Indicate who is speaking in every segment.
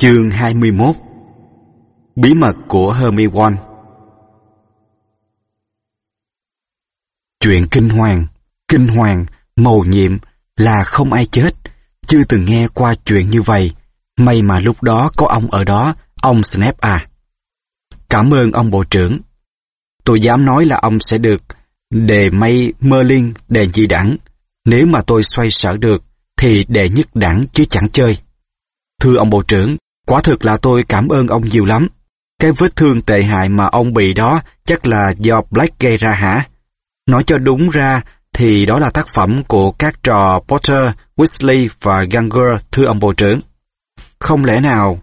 Speaker 1: Chương 21 Bí mật của Hermione Chuyện kinh hoàng, kinh hoàng, mầu nhiệm là không ai chết. Chưa từng nghe qua chuyện như vậy. May mà lúc đó có ông ở đó, ông Snape à. Cảm ơn ông bộ trưởng. Tôi dám nói là ông sẽ được đề may Merlin đề nhị đẳng. Nếu mà tôi xoay sở được, thì đề nhất đẳng chứ chẳng chơi. Thưa ông bộ trưởng, quả thực là tôi cảm ơn ông nhiều lắm. Cái vết thương tệ hại mà ông bị đó chắc là do Black gây ra hả? Nói cho đúng ra thì đó là tác phẩm của các trò Potter, Weasley và Ganger, thưa ông bộ trưởng. Không lẽ nào?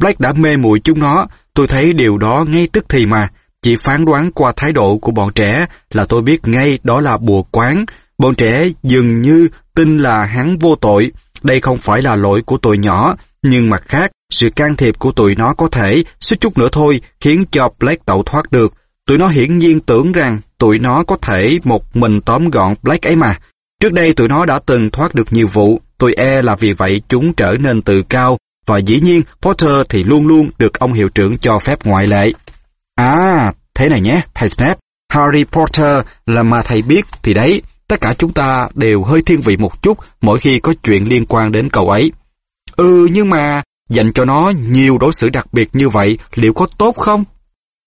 Speaker 1: Black đã mê muội chúng nó, tôi thấy điều đó ngay tức thì mà. Chỉ phán đoán qua thái độ của bọn trẻ là tôi biết ngay đó là bùa quán. Bọn trẻ dường như tin là hắn vô tội. Đây không phải là lỗi của tôi nhỏ, nhưng mặt khác, sự can thiệp của tụi nó có thể, suýt chút nữa thôi, khiến cho Blake tẩu thoát được. Tụi nó hiển nhiên tưởng rằng tụi nó có thể một mình tóm gọn Blake ấy mà. Trước đây tụi nó đã từng thoát được nhiều vụ, tôi e là vì vậy chúng trở nên tự cao, và dĩ nhiên Potter thì luôn luôn được ông hiệu trưởng cho phép ngoại lệ. À, thế này nhé, thầy Snape, Harry Potter là mà thầy biết thì đấy, tất cả chúng ta đều hơi thiên vị một chút mỗi khi có chuyện liên quan đến cậu ấy. Ừ, nhưng mà dành cho nó nhiều đối xử đặc biệt như vậy liệu có tốt không?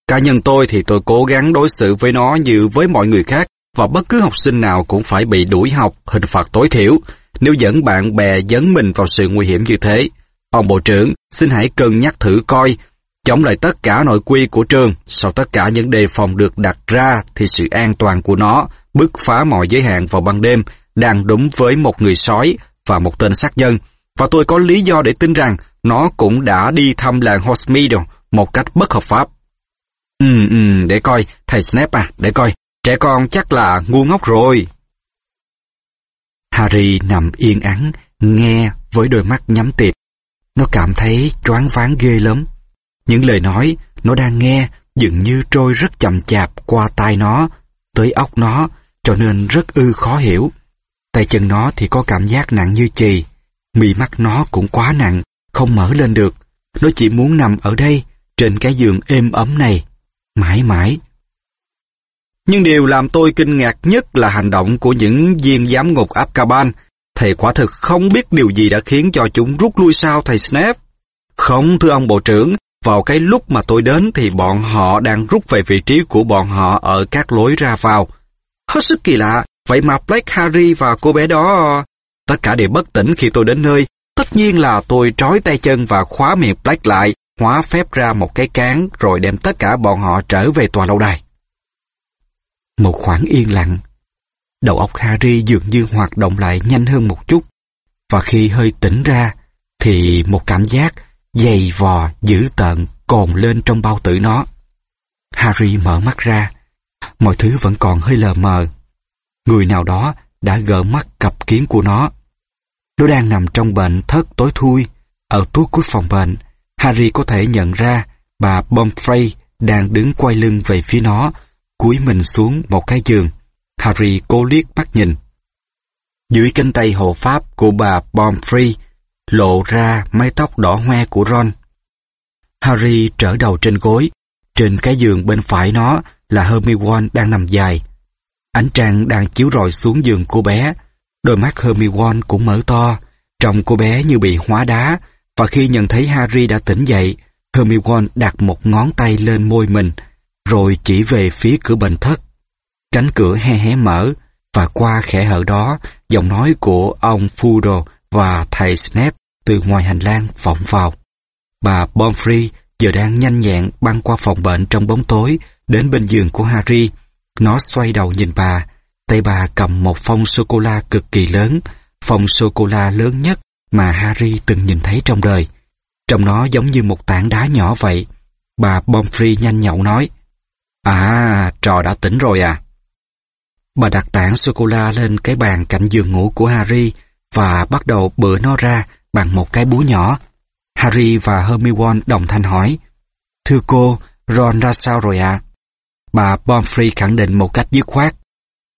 Speaker 1: Cá nhân tôi thì tôi cố gắng đối xử với nó như với mọi người khác và bất cứ học sinh nào cũng phải bị đuổi học hình phạt tối thiểu nếu dẫn bạn bè dấn mình vào sự nguy hiểm như thế. Ông Bộ trưởng, xin hãy cân nhắc thử coi chống lại tất cả nội quy của trường, sau tất cả những đề phòng được đặt ra thì sự an toàn của nó, bứt phá mọi giới hạn vào ban đêm, đang đúng với một người sói và một tên sát nhân. Và tôi có lý do để tin rằng nó cũng đã đi thăm làng Hogsmeade một cách bất hợp pháp. Ừ, ừ, để coi, thầy Snape à, để coi, trẻ con chắc là ngu ngốc rồi. Harry nằm yên ắng, nghe với đôi mắt nhắm tịt. Nó cảm thấy choáng váng ghê lắm. Những lời nói nó đang nghe dường như trôi rất chậm chạp qua tai nó, tới óc nó, cho nên rất ư khó hiểu. Tay chân nó thì có cảm giác nặng như chì, mì mắt nó cũng quá nặng, không mở lên được. Nó chỉ muốn nằm ở đây, trên cái giường êm ấm này, mãi mãi. Nhưng điều làm tôi kinh ngạc nhất là hành động của những viên giám ngục Apkaban. Thầy quả thực không biết điều gì đã khiến cho chúng rút lui sao thầy Snape. Không thưa ông bộ trưởng, vào cái lúc mà tôi đến thì bọn họ đang rút về vị trí của bọn họ ở các lối ra vào. Hết sức kỳ lạ, vậy mà Black Harry và cô bé đó... Tất cả đều bất tỉnh khi tôi đến nơi. Tất nhiên là tôi trói tay chân và khóa miệng black lại, hóa phép ra một cái cán rồi đem tất cả bọn họ trở về tòa lâu đài. Một khoảng yên lặng. Đầu óc Harry dường như hoạt động lại nhanh hơn một chút. Và khi hơi tỉnh ra, thì một cảm giác dày vò, dữ tợn cồn lên trong bao tử nó. Harry mở mắt ra. Mọi thứ vẫn còn hơi lờ mờ. Người nào đó đã gỡ mắt cặp kiến của nó. Nó đang nằm trong bệnh thất tối thui. Ở tuốt cuối phòng bệnh, Harry có thể nhận ra bà Pomfrey đang đứng quay lưng về phía nó, cúi mình xuống một cái giường. Harry cố liếc mắt nhìn. Dưới cánh tay hộ pháp của bà Pomfrey lộ ra mái tóc đỏ hoe của Ron. Harry trở đầu trên gối, trên cái giường bên phải nó là Hermione đang nằm dài. Ánh trăng đang chiếu rọi xuống giường cô bé, đôi mắt Hermione cũng mở to, trông cô bé như bị hóa đá, và khi nhận thấy Harry đã tỉnh dậy, Hermione đặt một ngón tay lên môi mình, rồi chỉ về phía cửa bệnh thất. Cánh cửa hé hé mở, và qua khẽ hở đó, giọng nói của ông Fudo và thầy Snape từ ngoài hành lang vọng vào. Bà Pomfrey giờ đang nhanh nhẹn băng qua phòng bệnh trong bóng tối đến bên giường của Harry. Nó xoay đầu nhìn bà, tay bà cầm một phong sô-cô-la cực kỳ lớn, phong sô-cô-la lớn nhất mà Harry từng nhìn thấy trong đời. Trong nó giống như một tảng đá nhỏ vậy. Bà Pomfrey nhanh nhậu nói, À, trò đã tỉnh rồi à? Bà đặt tảng sô-cô-la lên cái bàn cạnh giường ngủ của Harry và bắt đầu bựa nó ra bằng một cái búa nhỏ. Harry và Hermione đồng thanh hỏi, Thưa cô, Ron ra sao rồi ạ? À? Bà Pomfrey khẳng định một cách dứt khoát.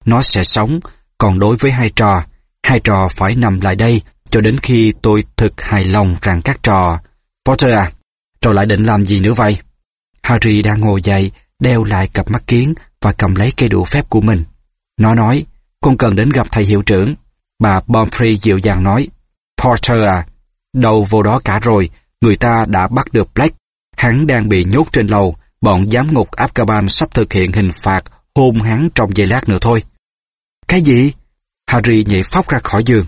Speaker 1: Nó sẽ sống, còn đối với hai trò, hai trò phải nằm lại đây cho đến khi tôi thực hài lòng rằng các trò Potter à, trò lại định làm gì nữa vậy? Harry đang ngồi dậy, đeo lại cặp mắt kiến và cầm lấy cây đũa phép của mình. Nó nói, con cần đến gặp thầy hiệu trưởng. Bà Pomfrey dịu dàng nói, Potter à, đầu vô đó cả rồi, người ta đã bắt được Black. Hắn đang bị nhốt trên lầu, bọn giám ngục Azkaban sắp thực hiện hình phạt hôn hắn trong giây lát nữa thôi. Cái gì? Harry nhảy phóc ra khỏi giường.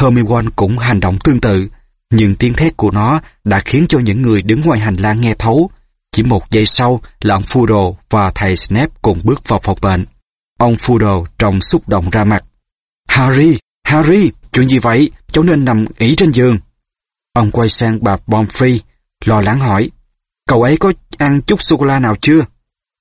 Speaker 1: Hermione cũng hành động tương tự, nhưng tiếng thét của nó đã khiến cho những người đứng ngoài hành lang nghe thấu. Chỉ một giây sau là ông Fudo và thầy Snape cùng bước vào phòng bệnh. Ông Fudo trông xúc động ra mặt. Harry, Harry, chuyện gì vậy? Cháu nên nằm nghỉ trên giường. Ông quay sang bà Pomfrey, lo lắng hỏi. Cậu ấy có ăn chút sô-cô-la nào chưa?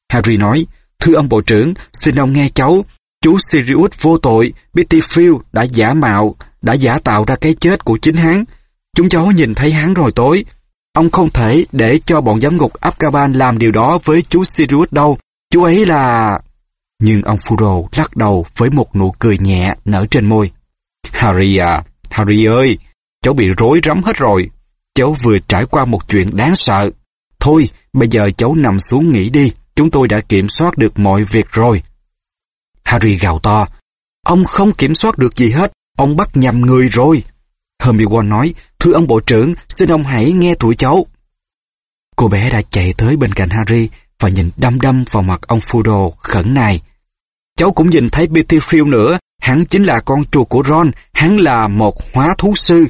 Speaker 1: Harry nói, thưa ông bộ trưởng, xin ông nghe cháu. Chú Sirius vô tội, Betty Phil đã giả mạo, đã giả tạo ra cái chết của chính hắn. Chúng cháu nhìn thấy hắn rồi tối. Ông không thể để cho bọn giám ngục Azkaban làm điều đó với chú Sirius đâu. Chú ấy là... Nhưng ông Furo lắc đầu với một nụ cười nhẹ nở trên môi. Harry à, Harry ơi, cháu bị rối rắm hết rồi. Cháu vừa trải qua một chuyện đáng sợ. Thôi, bây giờ cháu nằm xuống nghỉ đi, chúng tôi đã kiểm soát được mọi việc rồi. Harry gào to, ông không kiểm soát được gì hết, ông bắt nhầm người rồi. Hermione nói, thưa ông bộ trưởng, xin ông hãy nghe tụi cháu. Cô bé đã chạy tới bên cạnh Harry và nhìn đăm đăm vào mặt ông Fudo khẩn này. Cháu cũng nhìn thấy Pettigrew nữa, hắn chính là con chuột của Ron, hắn là một hóa thú sư.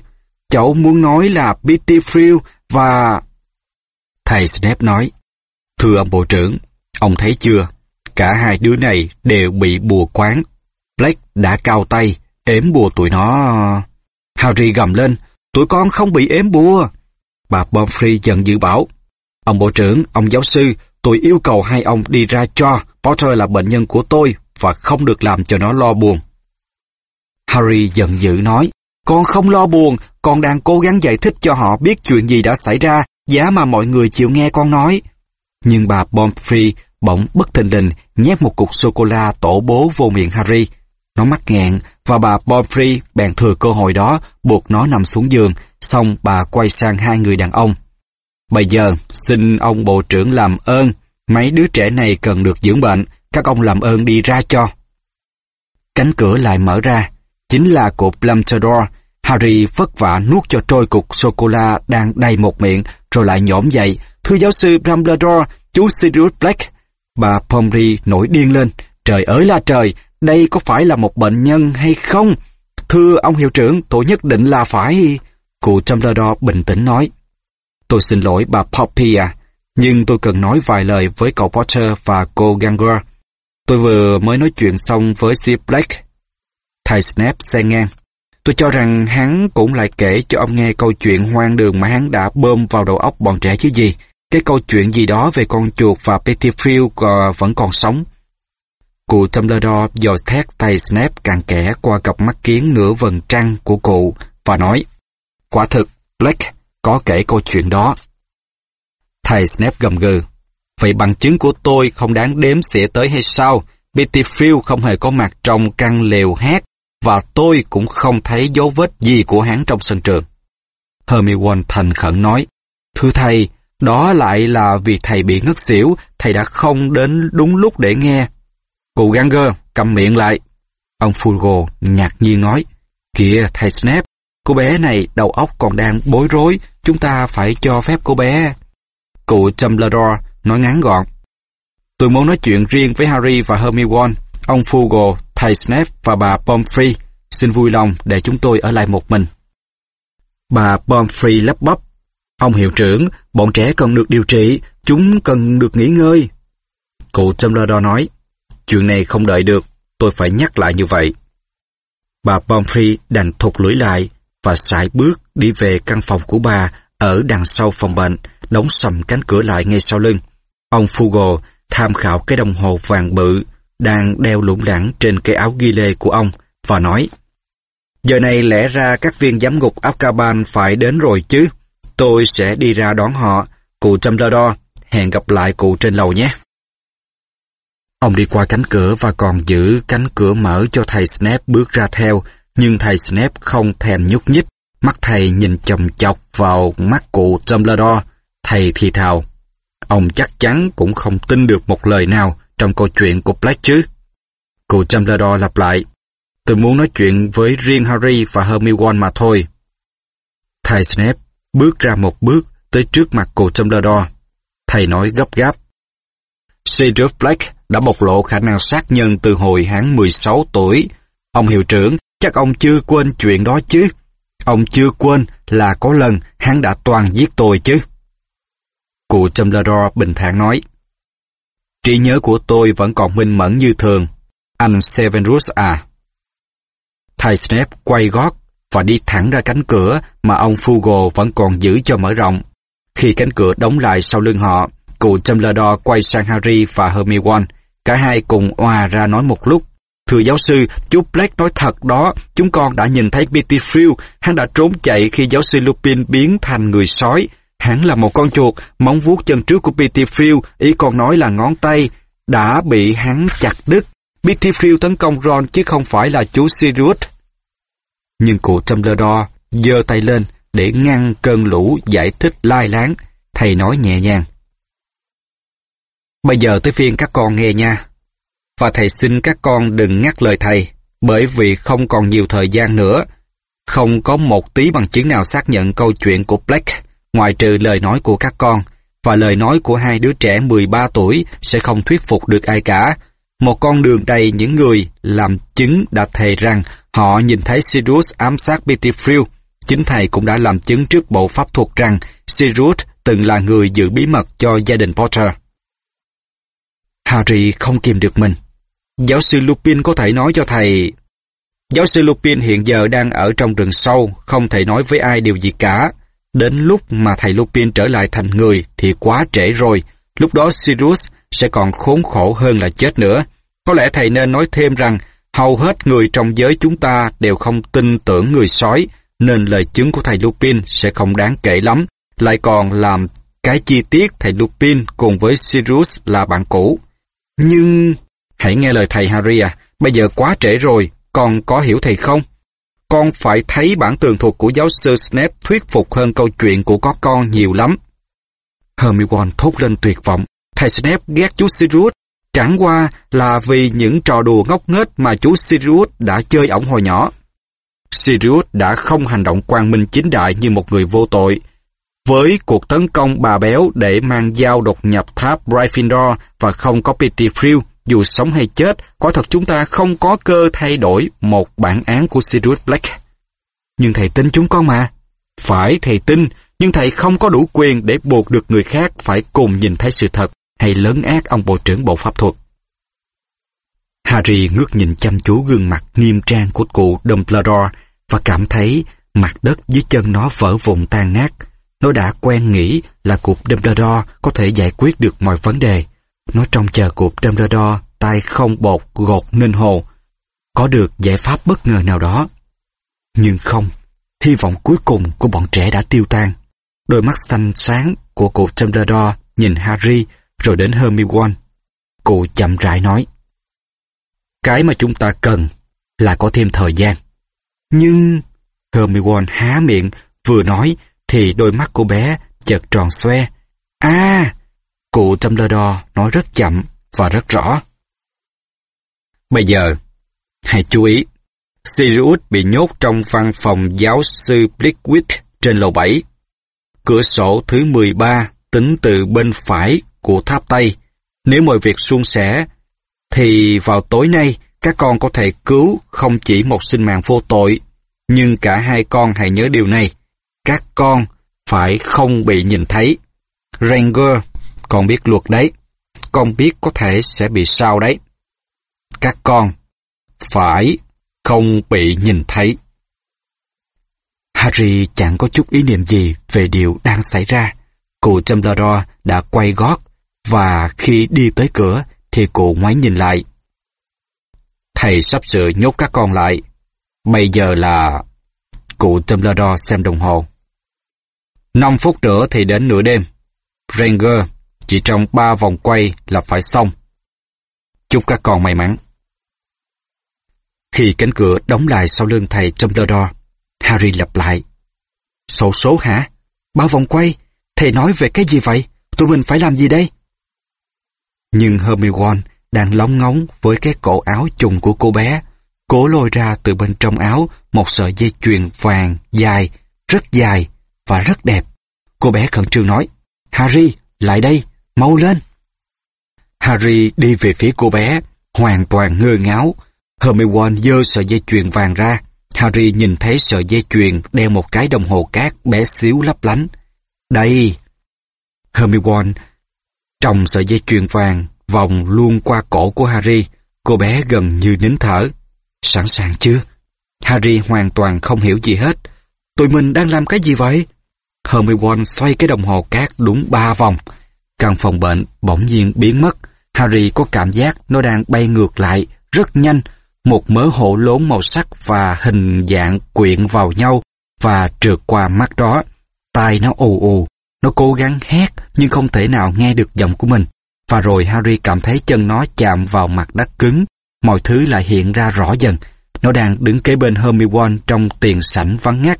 Speaker 1: Cháu muốn nói là Pettigrew và... Thầy Snape nói, Thưa ông bộ trưởng, ông thấy chưa, cả hai đứa này đều bị bùa quán. Blake đã cao tay, ếm bùa tụi nó... Harry gầm lên, tụi con không bị ếm bùa. Bà Pomfrey giận dữ bảo, ông bộ trưởng, ông giáo sư, tôi yêu cầu hai ông đi ra cho Potter là bệnh nhân của tôi và không được làm cho nó lo buồn. Harry giận dữ nói, con không lo buồn, con đang cố gắng giải thích cho họ biết chuyện gì đã xảy ra, giá mà mọi người chịu nghe con nói. Nhưng bà Pomfrey bỗng bất thình lình nhét một cục sô-cô-la tổ bố vô miệng Harry. Nó mắc nghẹn và bà Pomfrey bèn thừa cơ hội đó buộc nó nằm xuống giường, xong bà quay sang hai người đàn ông. Bây giờ, xin ông bộ trưởng làm ơn, mấy đứa trẻ này cần được dưỡng bệnh, các ông làm ơn đi ra cho. Cánh cửa lại mở ra, chính là của Plumtador. Harry vất vả nuốt cho trôi cục sô-cô-la đang đầy một miệng, rồi lại nhổm dậy. Thưa giáo sư Dumbledore, chú Sirius Black. Bà pomri nổi điên lên. Trời ơi là trời, đây có phải là một bệnh nhân hay không? Thưa ông hiệu trưởng, tôi nhất định là phải... Cụ Dumbledore bình tĩnh nói. Tôi xin lỗi bà Poppy à, nhưng tôi cần nói vài lời với cậu Potter và cô Ganger. Tôi vừa mới nói chuyện xong với Sir Blake. Thầy Snape xe ngang. Tôi cho rằng hắn cũng lại kể cho ông nghe câu chuyện hoang đường mà hắn đã bơm vào đầu óc bọn trẻ chứ gì. Cái câu chuyện gì đó về con chuột và Pettigrew vẫn còn sống. Cụ Dumbledore dò thét tay Snape càng kẻ qua cặp mắt kiến nửa vầng trăng của cụ và nói Quả thực, Blake có kể câu chuyện đó. Thầy Snape gầm gừ. Vậy bằng chứng của tôi không đáng đếm xỉa tới hay sao? Pettigrew không hề có mặt trong căn lều hát và tôi cũng không thấy dấu vết gì của hắn trong sân trường. Hermione thành khẩn nói, Thưa thầy, đó lại là vì thầy bị ngất xỉu, thầy đã không đến đúng lúc để nghe. Cụ Ganger, cầm miệng lại. Ông Fulgo ngạc nhiên nói, Kìa thầy Snape, cô bé này đầu óc còn đang bối rối, chúng ta phải cho phép cô bé. Cụ Dumbledore nói ngắn gọn. Tôi muốn nói chuyện riêng với Harry và Hermione, ông Fulgo, thầy Snape và bà Pomfrey. Xin vui lòng để chúng tôi ở lại một mình. Bà Pomfrey lắp bắp. Ông hiệu trưởng, bọn trẻ cần được điều trị, chúng cần được nghỉ ngơi. Cụ Dumbledore nói, chuyện này không đợi được, tôi phải nhắc lại như vậy. Bà Pomfrey đành thụt lưỡi lại và sải bước đi về căn phòng của bà ở đằng sau phòng bệnh, đóng sầm cánh cửa lại ngay sau lưng. Ông Fugo tham khảo cái đồng hồ vàng bự đang đeo lủng lẳng trên cái áo ghi lê của ông và nói Giờ này lẽ ra các viên giám ngục Azkaban phải đến rồi chứ. Tôi sẽ đi ra đón họ. Cụ Dumbledore, hẹn gặp lại cụ trên lầu nhé. Ông đi qua cánh cửa và còn giữ cánh cửa mở cho thầy Snape bước ra theo, nhưng thầy Snape không thèm nhúc nhích Mắt thầy nhìn chồng chọc vào mắt cụ Dumbledore. Thầy thì thào. Ông chắc chắn cũng không tin được một lời nào trong câu chuyện của Black chứ. Cụ Dumbledore lặp lại. Tôi muốn nói chuyện với riêng Harry và Hermione mà thôi. Thầy Snape bước ra một bước tới trước mặt cụ Dumbledore. Thầy nói gấp gáp. Sirius Black đã bộc lộ khả năng sát nhân từ hồi hắn 16 tuổi. Ông hiệu trưởng, chắc ông chưa quên chuyện đó chứ. Ông chưa quên là có lần hắn đã toàn giết tôi chứ. Cụ Dumbledore bình thản nói. Trí nhớ của tôi vẫn còn minh mẫn như thường. Anh Severus à. Thầy Snape quay gót và đi thẳng ra cánh cửa mà ông Fugo vẫn còn giữ cho mở rộng. Khi cánh cửa đóng lại sau lưng họ, cụ Dumbledore quay sang Harry và Hermione. Cả hai cùng oà ra nói một lúc. Thưa giáo sư, chú Black nói thật đó, chúng con đã nhìn thấy Pettigrew, hắn đã trốn chạy khi giáo sư Lupin biến thành người sói. Hắn là một con chuột, móng vuốt chân trước của Pettigrew, ý con nói là ngón tay, đã bị hắn chặt đứt. Pettigrew tấn công Ron chứ không phải là chú Sirius. Nhưng cụ Dumbledore giơ tay lên để ngăn cơn lũ giải thích lai láng. Thầy nói nhẹ nhàng. Bây giờ tới phiên các con nghe nha. Và thầy xin các con đừng ngắt lời thầy, bởi vì không còn nhiều thời gian nữa. Không có một tí bằng chứng nào xác nhận câu chuyện của Black, ngoại trừ lời nói của các con, và lời nói của hai đứa trẻ 13 tuổi sẽ không thuyết phục được ai cả. Một con đường đầy những người làm chứng đã thề rằng họ nhìn thấy Sirius ám sát Pettigrew. Chính thầy cũng đã làm chứng trước bộ pháp thuật rằng Sirius từng là người giữ bí mật cho gia đình Potter. Harry không kìm được mình. Giáo sư Lupin có thể nói cho thầy... Giáo sư Lupin hiện giờ đang ở trong rừng sâu, không thể nói với ai điều gì cả. Đến lúc mà thầy Lupin trở lại thành người thì quá trễ rồi. Lúc đó Sirius sẽ còn khốn khổ hơn là chết nữa. Có lẽ thầy nên nói thêm rằng hầu hết người trong giới chúng ta đều không tin tưởng người sói, nên lời chứng của thầy Lupin sẽ không đáng kể lắm. Lại còn làm cái chi tiết thầy Lupin cùng với Sirius là bạn cũ. Nhưng... Hãy nghe lời thầy Harry à, bây giờ quá trễ rồi, con có hiểu thầy không? Con phải thấy bản tường thuật của giáo sư Snape thuyết phục hơn câu chuyện của có con nhiều lắm. Hermione thốt lên tuyệt vọng. Thầy Snape ghét chú Sirius. Chẳng qua là vì những trò đùa ngốc nghếch mà chú Sirius đã chơi ổng hồi nhỏ. Sirius đã không hành động quang minh chính đại như một người vô tội. Với cuộc tấn công bà béo để mang dao đột nhập tháp Gryffindor và không có Pettigrew, dù sống hay chết, quả thật chúng ta không có cơ thay đổi một bản án của Sirius Black. Nhưng thầy tin chúng con mà. Phải thầy tin, nhưng thầy không có đủ quyền để buộc được người khác phải cùng nhìn thấy sự thật hay lớn ác ông bộ trưởng bộ pháp thuật. Harry ngước nhìn chăm chú gương mặt nghiêm trang của cụ Dumbledore và cảm thấy mặt đất dưới chân nó vỡ vụn tan nát. Nó đã quen nghĩ là cụ Dumbledore có thể giải quyết được mọi vấn đề. Nó trông chờ cụ Dumbledore tay không bột gột nên hồ, có được giải pháp bất ngờ nào đó. Nhưng không, hy vọng cuối cùng của bọn trẻ đã tiêu tan. Đôi mắt xanh sáng của cụ Dumbledore nhìn Harry rồi đến Hermione. cô chậm rãi nói. Cái mà chúng ta cần là có thêm thời gian. Nhưng... Hermione há miệng, vừa nói thì đôi mắt cô bé chợt tròn xoe. À! Cụ Dumbledore nói rất chậm và rất rõ. Bây giờ, hãy chú ý. Sirius bị nhốt trong văn phòng giáo sư Blickwick trên lầu 7. Cửa sổ thứ 13 tính từ bên phải của tháp Tây. Nếu mọi việc suôn sẻ, thì vào tối nay các con có thể cứu không chỉ một sinh mạng vô tội, nhưng cả hai con hãy nhớ điều này. Các con phải không bị nhìn thấy. Ranger, con biết luật đấy. Con biết có thể sẽ bị sao đấy. Các con phải không bị nhìn thấy. Harry chẳng có chút ý niệm gì về điều đang xảy ra. Cụ Dumbledore đã quay gót và khi đi tới cửa thì cụ ngoái nhìn lại. Thầy sắp sửa nhốt các con lại. Bây giờ là... Cụ Dumbledore xem đồng hồ. 5 phút nữa thì đến nửa đêm. Ranger, chỉ trong 3 vòng quay là phải xong. Chúc các con may mắn. Khi cánh cửa đóng lại sau lưng thầy Dumbledore, Harry lặp lại, Sổ số hả? Bao vòng quay? Thầy nói về cái gì vậy? Tụi mình phải làm gì đây? Nhưng Hermione đang lóng ngóng với cái cổ áo trùng của cô bé, cố lôi ra từ bên trong áo một sợi dây chuyền vàng dài, rất dài và rất đẹp. Cô bé khẩn trương nói, Harry, lại đây, mau lên. Harry đi về phía cô bé, hoàn toàn ngơ ngáo. Hermione dơ sợi dây chuyền vàng ra. Harry nhìn thấy sợi dây chuyền đeo một cái đồng hồ cát bé xíu lấp lánh. Đây! Hermione trong sợi dây chuyền vàng vòng luôn qua cổ của Harry. Cô bé gần như nín thở. Sẵn sàng chưa? Harry hoàn toàn không hiểu gì hết. Tụi mình đang làm cái gì vậy? Hermione xoay cái đồng hồ cát đúng ba vòng. Căn phòng bệnh bỗng nhiên biến mất. Harry có cảm giác nó đang bay ngược lại, rất nhanh. Một mớ hộ lốn màu sắc và hình dạng quyện vào nhau và trượt qua mắt đó. Tai nó ù ù. Nó cố gắng hét nhưng không thể nào nghe được giọng của mình. Và rồi Harry cảm thấy chân nó chạm vào mặt đất cứng. Mọi thứ lại hiện ra rõ dần. Nó đang đứng kế bên Hermione trong tiền sảnh vắng ngắt.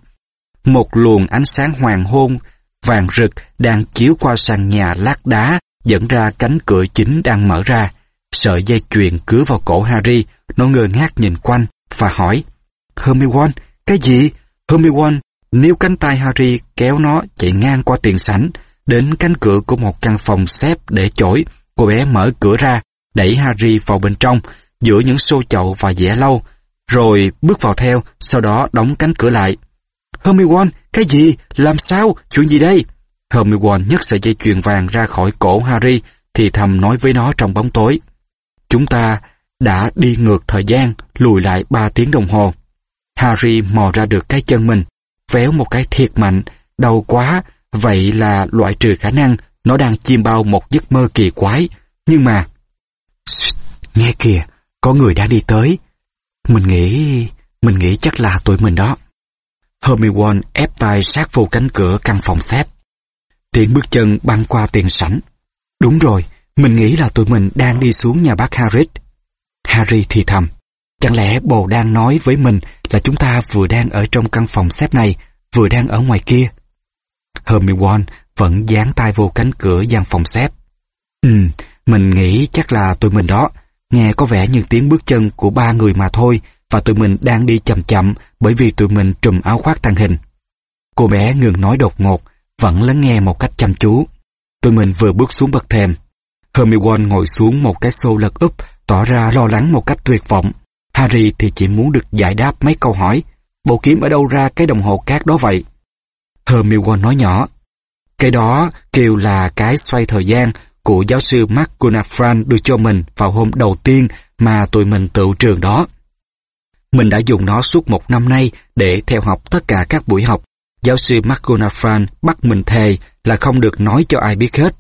Speaker 1: Một luồng ánh sáng hoàng hôn vàng rực đang chiếu qua sàn nhà lát đá dẫn ra cánh cửa chính đang mở ra. Sợi dây chuyền cứa vào cổ Harry, nó ngơ ngác nhìn quanh và hỏi Hermione, cái gì? Hermione nếu cánh tay Harry kéo nó chạy ngang qua tiền sảnh đến cánh cửa của một căn phòng xếp để chổi. Cô bé mở cửa ra, đẩy Harry vào bên trong, giữa những xô chậu và dẻ lâu, rồi bước vào theo, sau đó đóng cánh cửa lại. Hermione, cái gì? Làm sao? Chuyện gì đây? Hermione nhấc sợi dây chuyền vàng ra khỏi cổ Harry, thì thầm nói với nó trong bóng tối. Chúng ta đã đi ngược thời gian, lùi lại ba tiếng đồng hồ. Harry mò ra được cái chân mình, véo một cái thiệt mạnh, đau quá, vậy là loại trừ khả năng nó đang chiêm bao một giấc mơ kỳ quái. Nhưng mà... Nghe kìa, có người đang đi tới. Mình nghĩ... mình nghĩ chắc là tụi mình đó. Hermione ép tay sát vô cánh cửa căn phòng xếp. Tiếng bước chân băng qua tiền sảnh. Đúng rồi, mình nghĩ là tụi mình đang đi xuống nhà bác Harry. Harry thì thầm. Chẳng lẽ bồ đang nói với mình là chúng ta vừa đang ở trong căn phòng xếp này, vừa đang ở ngoài kia? Hermione vẫn dán tay vô cánh cửa gian phòng xếp. Ừ, mình nghĩ chắc là tụi mình đó. Nghe có vẻ như tiếng bước chân của ba người mà thôi, và tụi mình đang đi chậm chậm bởi vì tụi mình trùm áo khoác tàng hình. Cô bé ngừng nói đột ngột, vẫn lắng nghe một cách chăm chú. Tụi mình vừa bước xuống bậc thềm. Hermione ngồi xuống một cái xô lật úp, tỏ ra lo lắng một cách tuyệt vọng. Harry thì chỉ muốn được giải đáp mấy câu hỏi. Bộ kiếm ở đâu ra cái đồng hồ cát đó vậy? Hermione nói nhỏ. Cái đó kêu là cái xoay thời gian của giáo sư Mark Gunafran đưa cho mình vào hôm đầu tiên mà tụi mình tự trường đó. Mình đã dùng nó suốt một năm nay để theo học tất cả các buổi học. Giáo sư McGonagall bắt mình thề là không được nói cho ai biết hết.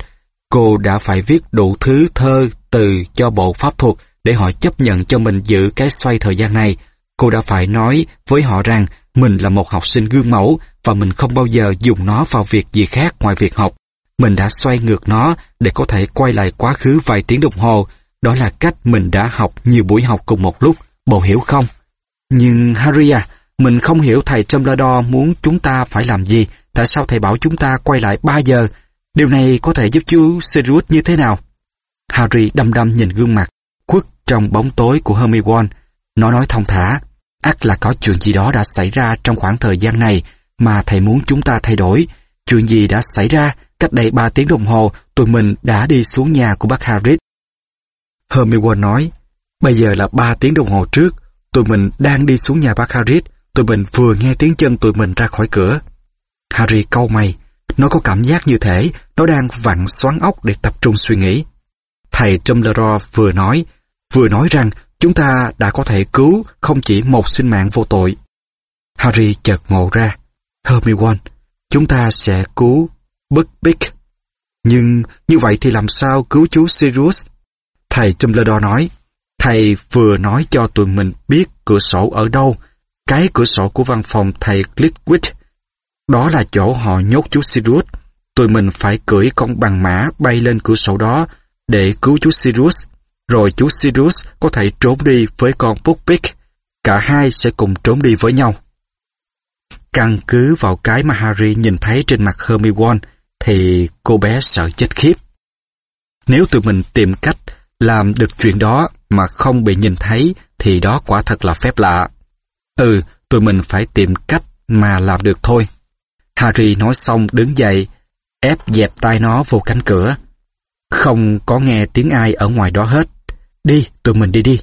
Speaker 1: Cô đã phải viết đủ thứ thơ từ cho bộ pháp thuật để họ chấp nhận cho mình giữ cái xoay thời gian này. Cô đã phải nói với họ rằng mình là một học sinh gương mẫu và mình không bao giờ dùng nó vào việc gì khác ngoài việc học. Mình đã xoay ngược nó để có thể quay lại quá khứ vài tiếng đồng hồ. Đó là cách mình đã học nhiều buổi học cùng một lúc. Bộ hiểu không? Nhưng Harry à, mình không hiểu thầy Dumbledore muốn chúng ta phải làm gì. Tại sao thầy bảo chúng ta quay lại 3 giờ? Điều này có thể giúp chú Sirius như thế nào? Harry đăm đăm nhìn gương mặt, khuất trong bóng tối của Hermione. Nó nói thông thả, ắt là có chuyện gì đó đã xảy ra trong khoảng thời gian này mà thầy muốn chúng ta thay đổi. Chuyện gì đã xảy ra? Cách đây 3 tiếng đồng hồ, tụi mình đã đi xuống nhà của bác Harry. Hermione nói, bây giờ là 3 tiếng đồng hồ trước, Tụi mình đang đi xuống nhà bác Harris, tụi mình vừa nghe tiếng chân tụi mình ra khỏi cửa. Harry câu mày, nó có cảm giác như thể nó đang vặn xoắn ốc để tập trung suy nghĩ. Thầy Dumbledore vừa nói, vừa nói rằng chúng ta đã có thể cứu không chỉ một sinh mạng vô tội. Harry chợt ngộ ra, Hermione, chúng ta sẽ cứu Buckbeak. Nhưng như vậy thì làm sao cứu chú Sirius? Thầy Dumbledore nói, Thầy vừa nói cho tụi mình biết cửa sổ ở đâu, cái cửa sổ của văn phòng thầy Glitwick. Đó là chỗ họ nhốt chú Sirius. Tụi mình phải cưỡi con bằng mã bay lên cửa sổ đó để cứu chú Sirius. Rồi chú Sirius có thể trốn đi với con Buckbeak. Cả hai sẽ cùng trốn đi với nhau. căn cứ vào cái mà Harry nhìn thấy trên mặt Hermione, thì cô bé sợ chết khiếp. Nếu tụi mình tìm cách làm được chuyện đó mà không bị nhìn thấy, thì đó quả thật là phép lạ. Ừ, tụi mình phải tìm cách mà làm được thôi. Harry nói xong đứng dậy, ép dẹp tay nó vô cánh cửa. Không có nghe tiếng ai ở ngoài đó hết. Đi, tụi mình đi đi.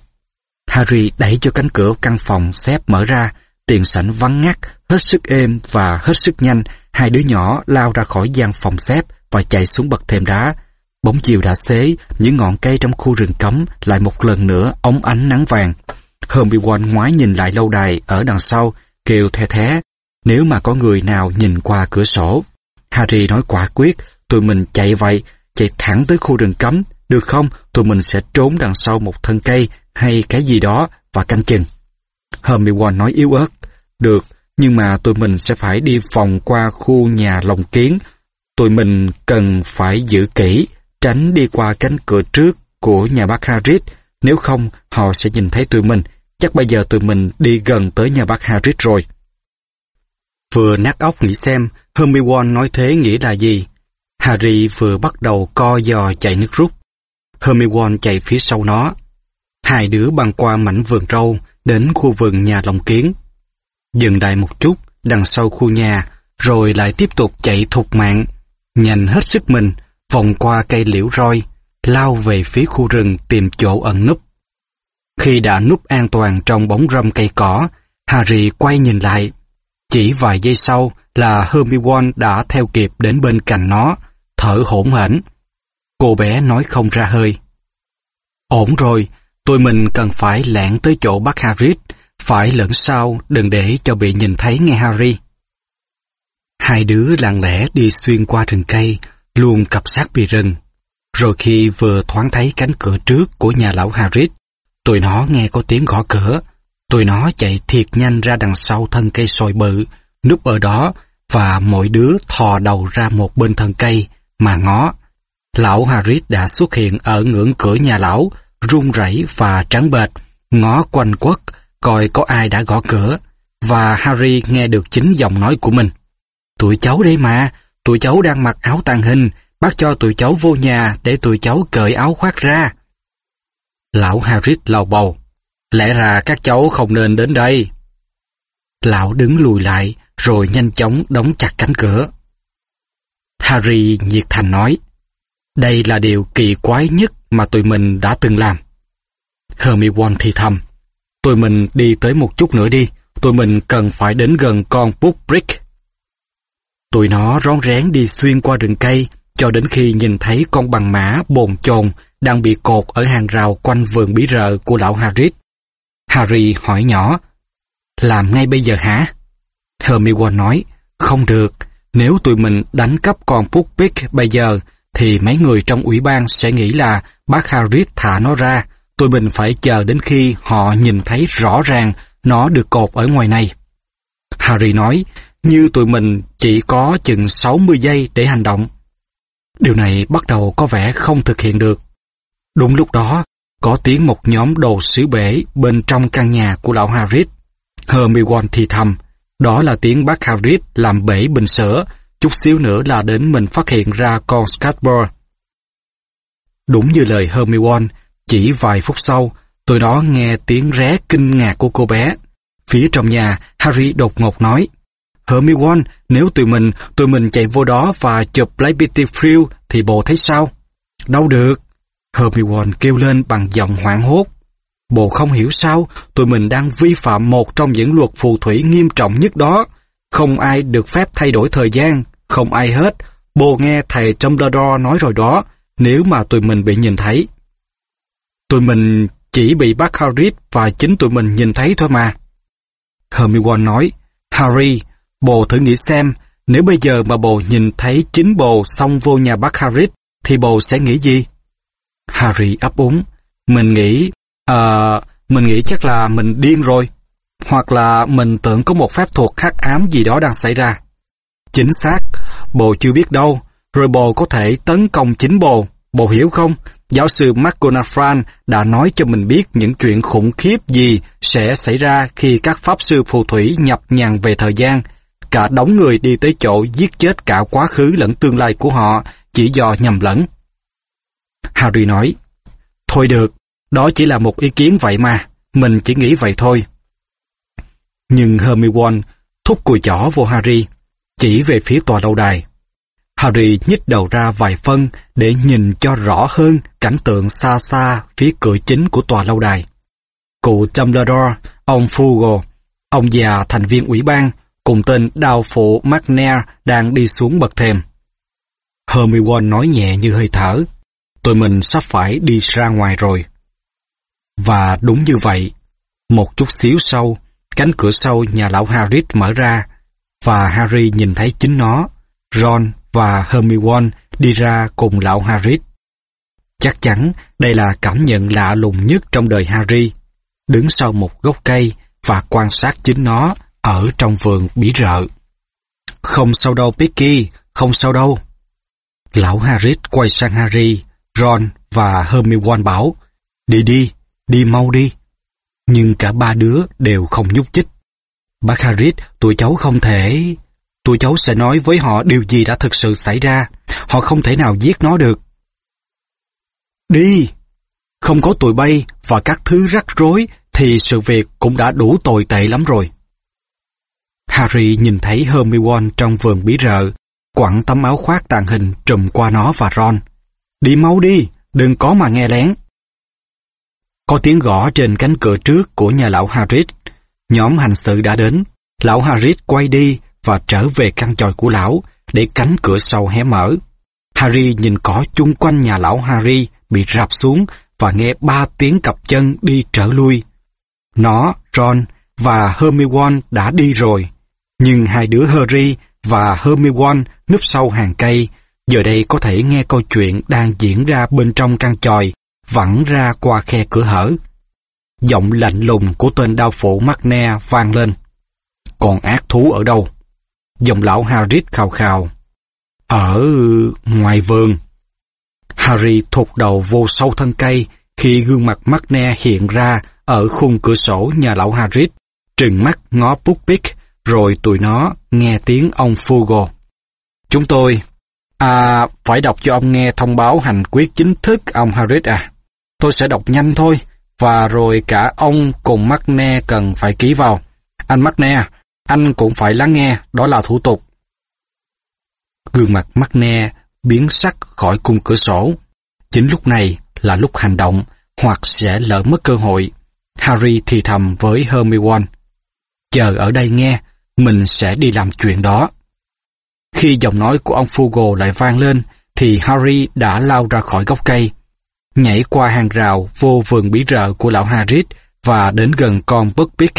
Speaker 1: Harry đẩy cho cánh cửa căn phòng xếp mở ra, tiền sảnh vắng ngắt, hết sức êm và hết sức nhanh, hai đứa nhỏ lao ra khỏi gian phòng xếp và chạy xuống bậc thềm đá. Bóng chiều đã xế, những ngọn cây trong khu rừng cấm lại một lần nữa ống ánh nắng vàng. Hermione ngoái nhìn lại lâu đài ở đằng sau, kêu the thé. nếu mà có người nào nhìn qua cửa sổ. Harry nói quả quyết, tụi mình chạy vậy, chạy thẳng tới khu rừng cấm, được không? Tụi mình sẽ trốn đằng sau một thân cây hay cái gì đó và canh chừng. Hermione nói yếu ớt, được, nhưng mà tụi mình sẽ phải đi vòng qua khu nhà lồng kiến. Tụi mình cần phải giữ kỹ, tránh đi qua cánh cửa trước của nhà bác Harris, nếu không họ sẽ nhìn thấy tụi mình. Chắc bây giờ tụi mình đi gần tới nhà bác Harris rồi. Vừa nát óc nghĩ xem Hermione nói thế nghĩa là gì. Harry vừa bắt đầu co giò chạy nước rút. Hermione chạy phía sau nó. Hai đứa băng qua mảnh vườn râu đến khu vườn nhà lồng kiến. Dừng lại một chút đằng sau khu nhà rồi lại tiếp tục chạy thục mạng. Nhanh hết sức mình vòng qua cây liễu roi lao về phía khu rừng tìm chỗ ẩn núp. Khi đã núp an toàn trong bóng râm cây cỏ, Harry quay nhìn lại. Chỉ vài giây sau là Hermione đã theo kịp đến bên cạnh nó, thở hổn hển. Cô bé nói không ra hơi. Ổn rồi, tôi mình cần phải lẻn tới chỗ bác Harris, phải lẫn sau, đừng để cho bị nhìn thấy nghe Harry. Hai đứa lặng lẽ đi xuyên qua rừng cây, luôn cặp sát bì rừng. Rồi khi vừa thoáng thấy cánh cửa trước của nhà lão Harris, tụi nó nghe có tiếng gõ cửa. Tụi nó chạy thiệt nhanh ra đằng sau thân cây sồi bự, núp ở đó và mỗi đứa thò đầu ra một bên thân cây mà ngó. Lão Harris đã xuất hiện ở ngưỡng cửa nhà lão, run rẩy và trắng bệch, ngó quanh quất, coi có ai đã gõ cửa, và Harry nghe được chính giọng nói của mình. Tụi cháu đây mà, tụi cháu đang mặc áo tàng hình, bác cho tụi cháu vô nhà để tụi cháu cởi áo khoác ra. Lão Harris lầu bầu, lẽ ra các cháu không nên đến đây. Lão đứng lùi lại, rồi nhanh chóng đóng chặt cánh cửa. Harry nhiệt thành nói, đây là điều kỳ quái nhất mà tụi mình đã từng làm. Hermione thì thầm, tụi mình đi tới một chút nữa đi, tụi mình cần phải đến gần con bút Brick. Tụi nó rón rén đi xuyên qua rừng cây, cho đến khi nhìn thấy con bằng mã bồn chồn đang bị cột ở hàng rào quanh vườn bí rợ của lão Harris. Harry hỏi nhỏ, làm ngay bây giờ hả? Hermione nói, không được, nếu tụi mình đánh cắp con Puckpick bây giờ, thì mấy người trong ủy ban sẽ nghĩ là bác Harris thả nó ra. Tụi mình phải chờ đến khi họ nhìn thấy rõ ràng nó được cột ở ngoài này. Harry nói, như tụi mình chỉ có chừng 60 giây để hành động. Điều này bắt đầu có vẻ không thực hiện được. Đúng lúc đó, có tiếng một nhóm đồ sứ bể bên trong căn nhà của lão Harris. Hermione thì thầm, đó là tiếng bác Harris làm bể bình sữa, chút xíu nữa là đến mình phát hiện ra con Scatbor. Đúng như lời Hermione, chỉ vài phút sau, tôi đó nghe tiếng ré kinh ngạc của cô bé. Phía trong nhà, Harry đột ngột nói, Hermione, nếu tụi mình, tụi mình chạy vô đó và chụp lấy Bitty thì bộ thấy sao? Đâu được. Hermione kêu lên bằng giọng hoảng hốt. Bộ không hiểu sao, tụi mình đang vi phạm một trong những luật phù thủy nghiêm trọng nhất đó. Không ai được phép thay đổi thời gian, không ai hết. Bồ nghe thầy Dumbledore nói rồi đó, nếu mà tụi mình bị nhìn thấy. Tụi mình chỉ bị bác Harry và chính tụi mình nhìn thấy thôi mà. Hermione nói, Harry, bồ thử nghĩ xem, nếu bây giờ mà bồ nhìn thấy chính bồ xong vô nhà bác Harry, thì bồ sẽ nghĩ gì? Harry ấp úng, mình nghĩ À, mình nghĩ chắc là mình điên rồi. Hoặc là mình tưởng có một phép thuật khắc ám gì đó đang xảy ra. Chính xác, bồ chưa biết đâu. Rồi bồ có thể tấn công chính bồ. Bồ hiểu không? Giáo sư McGonagall đã nói cho mình biết những chuyện khủng khiếp gì sẽ xảy ra khi các pháp sư phù thủy nhập nhằn về thời gian. cả đống người đi tới chỗ giết chết cả quá khứ lẫn tương lai của họ chỉ do nhầm lẫn. Harry nói, Thôi được, đó chỉ là một ý kiến vậy mà, mình chỉ nghĩ vậy thôi. Nhưng Hermione thúc cùi chỏ vô Harry, chỉ về phía tòa lâu đài. Harry nhích đầu ra vài phân để nhìn cho rõ hơn cảnh tượng xa xa phía cửa chính của tòa lâu đài. Cụ Dumbledore, ông Fugle, ông già thành viên ủy ban cùng tên đào phụ McNair đang đi xuống bậc thềm. Hermione nói nhẹ như hơi thở. Tụi mình sắp phải đi ra ngoài rồi. Và đúng như vậy, một chút xíu sau, cánh cửa sau nhà lão Harry mở ra và Harry nhìn thấy chính nó, Ron và Hermione đi ra cùng lão Harry. Chắc chắn đây là cảm nhận lạ lùng nhất trong đời Harry, đứng sau một gốc cây và quan sát chính nó ở trong vườn bí rợ. Không sao đâu Picky, không sao đâu. Lão Harry quay sang Harry, Ron và Hermione bảo, đi đi, đi mau đi. Nhưng cả ba đứa đều không nhúc chích. Bác Harris, tụi cháu không thể... Tụi cháu sẽ nói với họ điều gì đã thực sự xảy ra. Họ không thể nào giết nó được. Đi! Không có tụi bay và các thứ rắc rối thì sự việc cũng đã đủ tồi tệ lắm rồi. Harry nhìn thấy Hermione trong vườn bí rợ, quẳng tấm áo khoác tàn hình trùm qua nó và Ron. Đi mau đi, đừng có mà nghe lén. Có tiếng gõ trên cánh cửa trước của nhà lão Harris. Nhóm hành sự đã đến. Lão Harris quay đi và trở về căn tròi của lão để cánh cửa sau hé mở. Harry nhìn cỏ chung quanh nhà lão Harry bị rạp xuống và nghe ba tiếng cặp chân đi trở lui. Nó, Ron và Hermione đã đi rồi. Nhưng hai đứa Harry và Hermione núp sau hàng cây, giờ đây có thể nghe câu chuyện đang diễn ra bên trong căn tròi vẳng ra qua khe cửa hở. Giọng lạnh lùng của tên đao phủ ne vang lên. Còn ác thú ở đâu? Giọng lão Harris khào khào. Ở ngoài vườn. Harry thụt đầu vô sâu thân cây khi gương mặt McNair hiện ra ở khung cửa sổ nhà lão Harris, trừng mắt ngó Buckbeak, rồi tụi nó nghe tiếng ông Fugo. Chúng tôi, à, phải đọc cho ông nghe thông báo hành quyết chính thức ông Harris à. Tôi sẽ đọc nhanh thôi, và rồi cả ông cùng McNe cần phải ký vào. Anh McNe, à, anh cũng phải lắng nghe, đó là thủ tục. Gương mặt McNe biến sắc khỏi cung cửa sổ. Chính lúc này là lúc hành động, hoặc sẽ lỡ mất cơ hội. Harry thì thầm với Hermione. Chờ ở đây nghe, mình sẽ đi làm chuyện đó. Khi giọng nói của ông Fugo lại vang lên, thì Harry đã lao ra khỏi gốc cây nhảy qua hàng rào vô vườn bí rợ của lão Harris và đến gần con Buckbeak.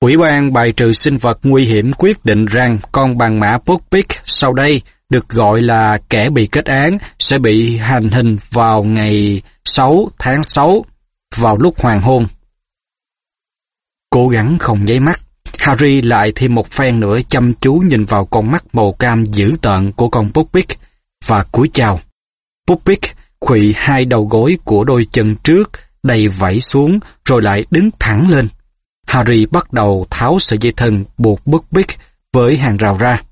Speaker 1: Ủy ban bài trừ sinh vật nguy hiểm quyết định rằng con bằng mã Buckbeak sau đây được gọi là kẻ bị kết án sẽ bị hành hình vào ngày 6 tháng 6 vào lúc hoàng hôn. Cố gắng không nháy mắt, Harry lại thêm một phen nữa chăm chú nhìn vào con mắt màu cam dữ tợn của con Buckbeak và cúi chào. Buckbeak khuỵ hai đầu gối của đôi chân trước, đầy vẫy xuống, rồi lại đứng thẳng lên. Harry bắt đầu tháo sợi dây thần buộc bức bích với hàng rào ra.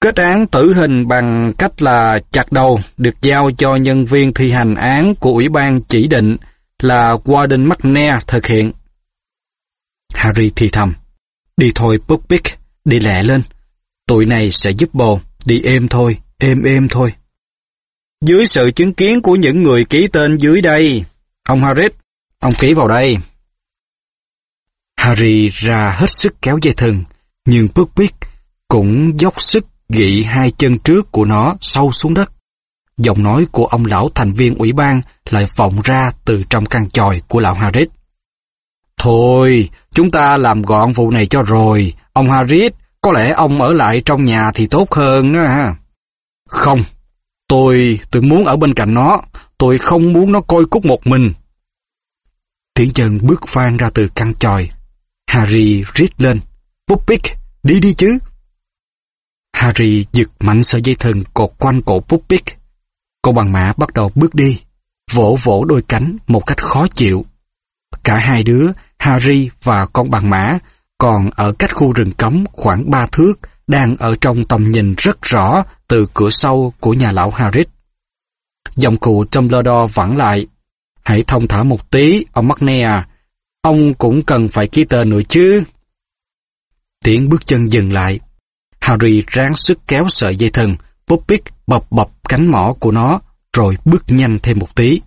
Speaker 1: Kết án tử hình bằng cách là chặt đầu được giao cho nhân viên thi hành án của ủy ban chỉ định là Warden McNair thực hiện. Harry thì thầm. Đi thôi Buckbeak, đi lẹ lên. Tụi này sẽ giúp bồ, đi êm thôi, êm êm thôi. Dưới sự chứng kiến của những người ký tên dưới đây, ông Harris, ông ký vào đây. Harry ra hết sức kéo dây thừng, nhưng Buckbeak cũng dốc sức gị hai chân trước của nó sâu xuống đất. Giọng nói của ông lão thành viên ủy ban lại vọng ra từ trong căn tròi của lão Harris. Thôi, chúng ta làm gọn vụ này cho rồi. Ông Harris, có lẽ ông ở lại trong nhà thì tốt hơn nữa ha. Không, Tôi, tôi muốn ở bên cạnh nó, tôi không muốn nó coi cút một mình. Tiếng chân bước phan ra từ căn tròi. Harry rít lên. Pupic, đi đi chứ. Harry giật mạnh sợi dây thừng cột quanh cổ Pupic. Cô bằng mã bắt đầu bước đi, vỗ vỗ đôi cánh một cách khó chịu. Cả hai đứa, Harry và con bằng mã, còn ở cách khu rừng cấm khoảng ba thước, đang ở trong tầm nhìn rất rõ từ cửa sau của nhà lão Harris. Giọng cụ Dumbledore vẳng lại. Hãy thông thả một tí, ông McNair. Ông cũng cần phải ký tên nữa chứ. Tiếng bước chân dừng lại. Harry ráng sức kéo sợi dây thừng, Puppet bập bập cánh mỏ của nó, rồi bước nhanh thêm một tí.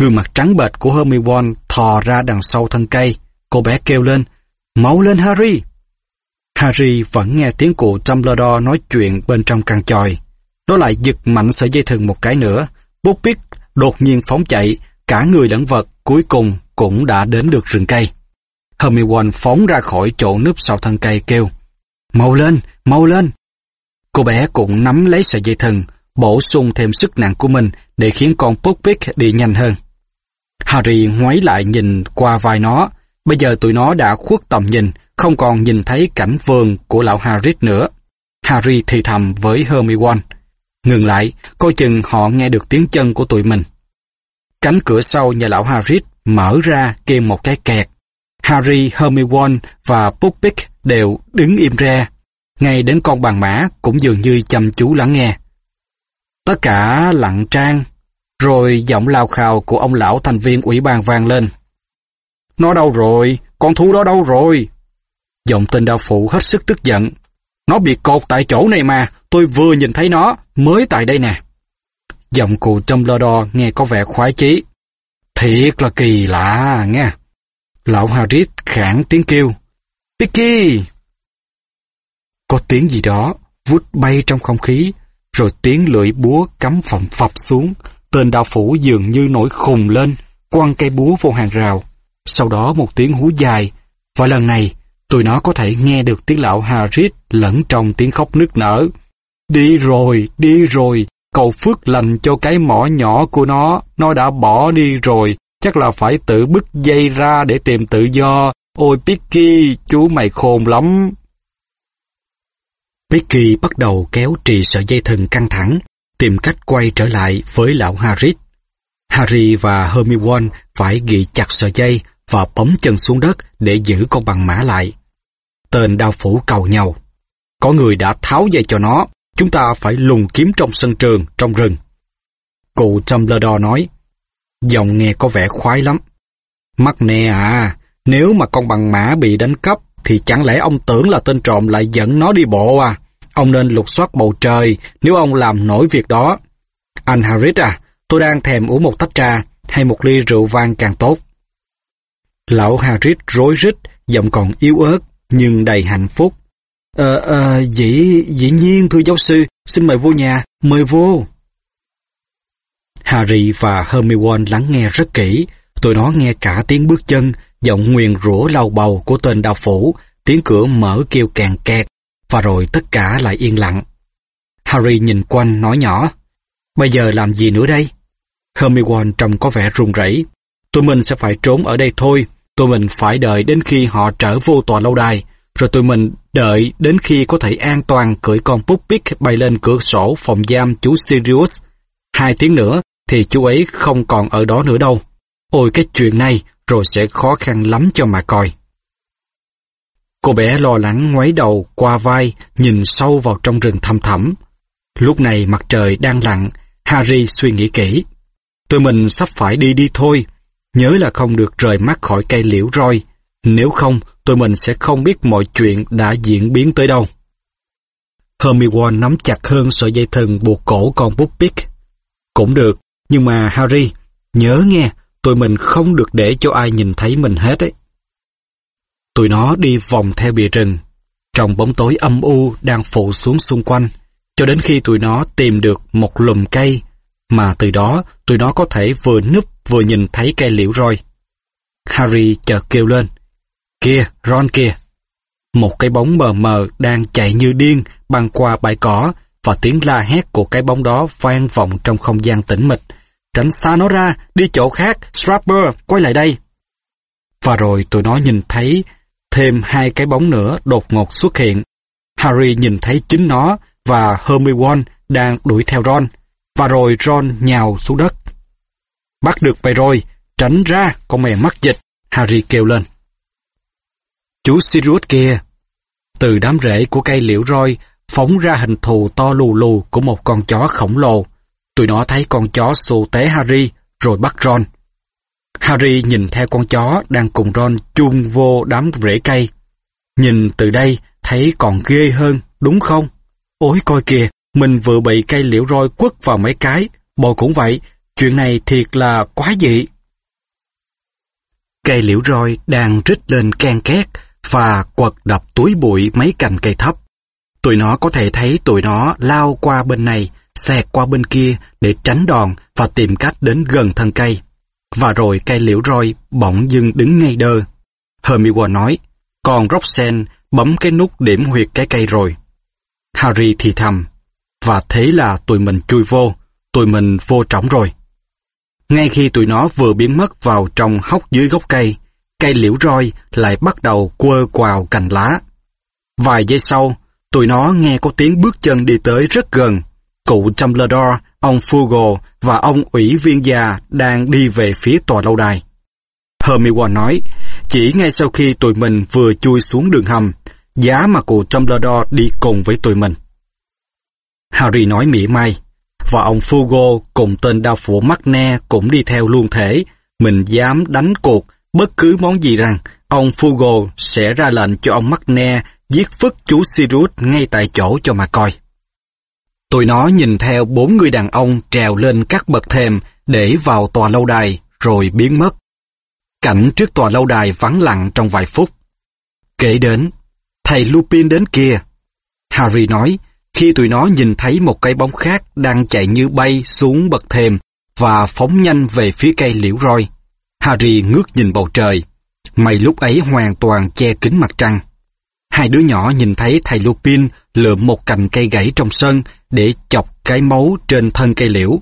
Speaker 1: Gương mặt trắng bệch của Hermione thò ra đằng sau thân cây. Cô bé kêu lên, Máu lên Harry! Harry vẫn nghe tiếng cụ Dumbledore nói chuyện bên trong căn chòi. Nó lại giật mạnh sợi dây thừng một cái nữa. Buckbeak đột nhiên phóng chạy, cả người lẫn vật cuối cùng cũng đã đến được rừng cây. Hermione phóng ra khỏi chỗ núp sau thân cây kêu, Mau lên, mau lên! Cô bé cũng nắm lấy sợi dây thừng, bổ sung thêm sức nặng của mình để khiến con Buckbeak đi nhanh hơn. Harry ngoái lại nhìn qua vai nó, bây giờ tụi nó đã khuất tầm nhìn, không còn nhìn thấy cảnh vườn của lão Harry nữa. Harry thì thầm với Hermione. Ngừng lại, coi chừng họ nghe được tiếng chân của tụi mình. Cánh cửa sau nhà lão Harry mở ra kêu một cái kẹt. Harry, Hermione và Buckbeak đều đứng im re. Ngay đến con bàn mã cũng dường như chăm chú lắng nghe. Tất cả lặng trang, rồi giọng lao khào của ông lão thành viên ủy ban vang lên. Nó đâu rồi? Con thú đó đâu rồi? Giọng tên đao phụ hết sức tức giận. Nó bị cột tại chỗ này mà, tôi vừa nhìn thấy nó, mới tại đây nè. Giọng cụ Dumbledore nghe có vẻ khoái chí. Thiệt là kỳ lạ nghe. Lão Harris khản tiếng kêu. Picky! Có tiếng gì đó, vút bay trong không khí, rồi tiếng lưỡi búa cắm phậm phập xuống. Tên đạo phủ dường như nổi khùng lên, quăng cây búa vô hàng rào. Sau đó một tiếng hú dài, và lần này tụi nó có thể nghe được tiếng lão Harris lẫn trong tiếng khóc nức nở. Đi rồi, đi rồi, cầu phước lành cho cái mỏ nhỏ của nó, nó đã bỏ đi rồi, chắc là phải tự bứt dây ra để tìm tự do. Ôi Picky, chú mày khôn lắm. Picky bắt đầu kéo trì sợi dây thừng căng thẳng, tìm cách quay trở lại với lão Harris. Harry và Hermione phải ghi chặt sợi dây và bấm chân xuống đất để giữ con bằng mã lại. Tên đao phủ cầu nhau. Có người đã tháo dây cho nó, chúng ta phải lùng kiếm trong sân trường, trong rừng. Cụ Dumbledore nói, giọng nghe có vẻ khoái lắm. Mắc nè à, nếu mà con bằng mã bị đánh cắp, thì chẳng lẽ ông tưởng là tên trộm lại dẫn nó đi bộ à? Ông nên lục soát bầu trời nếu ông làm nổi việc đó. Anh Harris à, tôi đang thèm uống một tách trà hay một ly rượu vang càng tốt. Lão Harris rối rít, giọng còn yếu ớt, nhưng đầy hạnh phúc. Ờ, ờ, dĩ, dĩ nhiên thưa giáo sư, xin mời vô nhà, mời vô. Harry và Hermione lắng nghe rất kỹ, tụi nó nghe cả tiếng bước chân, giọng nguyền rủa lau bầu của tên đạo phủ, tiếng cửa mở kêu càng kẹt, và rồi tất cả lại yên lặng. Harry nhìn quanh nói nhỏ, bây giờ làm gì nữa đây? Hermione trông có vẻ run rẩy. Tụi mình sẽ phải trốn ở đây thôi, tụi mình phải đợi đến khi họ trở vô tòa lâu đài, rồi tụi mình đợi đến khi có thể an toàn cưỡi con Puppet bay lên cửa sổ phòng giam chú Sirius. Hai tiếng nữa thì chú ấy không còn ở đó nữa đâu. Ôi cái chuyện này rồi sẽ khó khăn lắm cho mà coi. Cô bé lo lắng ngoáy đầu qua vai, nhìn sâu vào trong rừng thăm thẳm. Lúc này mặt trời đang lặn, Harry suy nghĩ kỹ. Tụi mình sắp phải đi đi thôi, nhớ là không được rời mắt khỏi cây liễu roi, nếu không tụi mình sẽ không biết mọi chuyện đã diễn biến tới đâu. Hermione nắm chặt hơn sợi dây thừng buộc cổ con bút Buckbeak. Cũng được, nhưng mà Harry, nhớ nghe, tụi mình không được để cho ai nhìn thấy mình hết ấy. Tụi nó đi vòng theo bìa rừng, trong bóng tối âm u đang phủ xuống xung quanh, cho đến khi tụi nó tìm được một lùm cây, mà từ đó tụi nó có thể vừa núp vừa nhìn thấy cây liễu roi. Harry chợt kêu lên, Kia, Ron kia! Một cái bóng mờ mờ đang chạy như điên băng qua bãi cỏ và tiếng la hét của cái bóng đó vang vọng trong không gian tĩnh mịch. Tránh xa nó ra, đi chỗ khác, Strapper, quay lại đây. Và rồi tụi nó nhìn thấy thêm hai cái bóng nữa đột ngột xuất hiện. Harry nhìn thấy chính nó và Hermione đang đuổi theo Ron. Và rồi Ron nhào xuống đất. Bắt được mày rồi, tránh ra, con mẹ mắc dịch, Harry kêu lên. Chú Sirius kia. Từ đám rễ của cây liễu roi phóng ra hình thù to lù lù của một con chó khổng lồ. Tụi nó thấy con chó xù té Harry rồi bắt Ron. Harry nhìn theo con chó đang cùng Ron chung vô đám rễ cây. Nhìn từ đây thấy còn ghê hơn, đúng không? Ôi coi kìa, mình vừa bị cây liễu roi quất vào mấy cái, bồ cũng vậy, chuyện này thiệt là quá dị. Cây liễu roi đang rít lên ken két và quật đập túi bụi mấy cành cây thấp. Tụi nó có thể thấy tụi nó lao qua bên này, xẹt qua bên kia để tránh đòn và tìm cách đến gần thân cây. Và rồi cây liễu roi bỗng dưng đứng ngay đơ. Hermione nói, còn Roxanne bấm cái nút điểm huyệt cái cây rồi. Harry thì thầm, và thế là tụi mình chui vô, tụi mình vô trống rồi. Ngay khi tụi nó vừa biến mất vào trong hốc dưới gốc cây, cây liễu roi lại bắt đầu quơ quào cành lá. Vài giây sau, tụi nó nghe có tiếng bước chân đi tới rất gần. Cụ Dumbledore, ông Fugle và ông ủy viên già đang đi về phía tòa lâu đài. Hermione nói, chỉ ngay sau khi tụi mình vừa chui xuống đường hầm, giá mà cụ Dumbledore đi cùng với tụi mình. Harry nói mỉa mai, và ông Fugo cùng tên đao phủ Magne cũng đi theo luôn thể. Mình dám đánh cuộc bất cứ món gì rằng ông Fugo sẽ ra lệnh cho ông Magne giết phức chú Sirius ngay tại chỗ cho mà coi. Tụi nó nhìn theo bốn người đàn ông trèo lên các bậc thềm để vào tòa lâu đài rồi biến mất. Cảnh trước tòa lâu đài vắng lặng trong vài phút. Kể đến, thầy Lupin đến kia. Harry nói, khi tụi nó nhìn thấy một cái bóng khác đang chạy như bay xuống bậc thềm và phóng nhanh về phía cây liễu roi. Harry ngước nhìn bầu trời. Mây lúc ấy hoàn toàn che kín mặt trăng. Hai đứa nhỏ nhìn thấy thầy Lupin lượm một cành cây gãy trong sân để chọc cái máu trên thân cây liễu.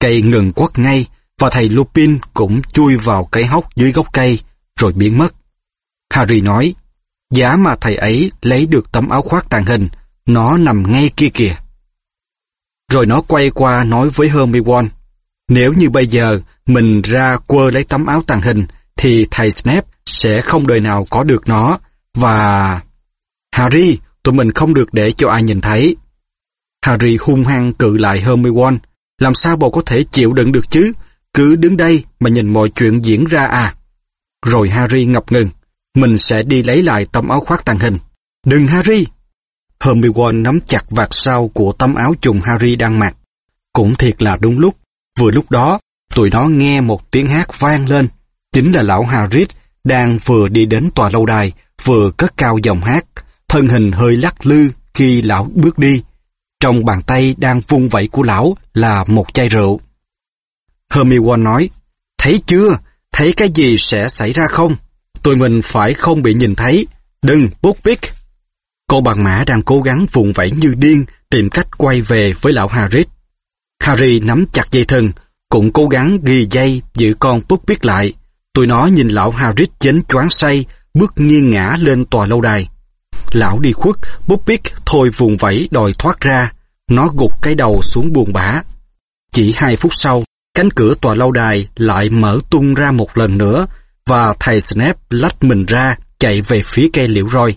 Speaker 1: Cây ngừng quất ngay và thầy Lupin cũng chui vào cái hốc dưới gốc cây rồi biến mất. Harry nói, giá mà thầy ấy lấy được tấm áo khoác tàn hình nó nằm ngay kia kìa. Rồi nó quay qua nói với Hermione, nếu như bây giờ mình ra quơ lấy tấm áo tàng hình, thì thầy Snape sẽ không đời nào có được nó, và... Harry, tụi mình không được để cho ai nhìn thấy. Harry hung hăng cự lại Hermione, làm sao bồ có thể chịu đựng được chứ, cứ đứng đây mà nhìn mọi chuyện diễn ra à. Rồi Harry ngập ngừng, mình sẽ đi lấy lại tấm áo khoác tàng hình. Đừng Harry! Hermione nắm chặt vạt sau của tấm áo trùng Harry đang mặc. Cũng thiệt là đúng lúc. Vừa lúc đó, tụi nó nghe một tiếng hát vang lên. Chính là lão Harry đang vừa đi đến tòa lâu đài, vừa cất cao giọng hát. Thân hình hơi lắc lư khi lão bước đi. Trong bàn tay đang vung vẩy của lão là một chai rượu. Hermione nói, thấy chưa, thấy cái gì sẽ xảy ra không? Tụi mình phải không bị nhìn thấy. Đừng, bút. Cô bằng mã đang cố gắng vùng vẫy như điên tìm cách quay về với lão Harry. Harry nắm chặt dây thừng, cũng cố gắng ghi dây giữ con Puppet lại. Tụi nó nhìn lão Harry chến choáng say, bước nghiêng ngã lên tòa lâu đài. Lão đi khuất, Puppet thôi vùng vẫy đòi thoát ra. Nó gục cái đầu xuống buồn bã. Chỉ hai phút sau, cánh cửa tòa lâu đài lại mở tung ra một lần nữa và thầy Snape lách mình ra chạy về phía cây liễu roi.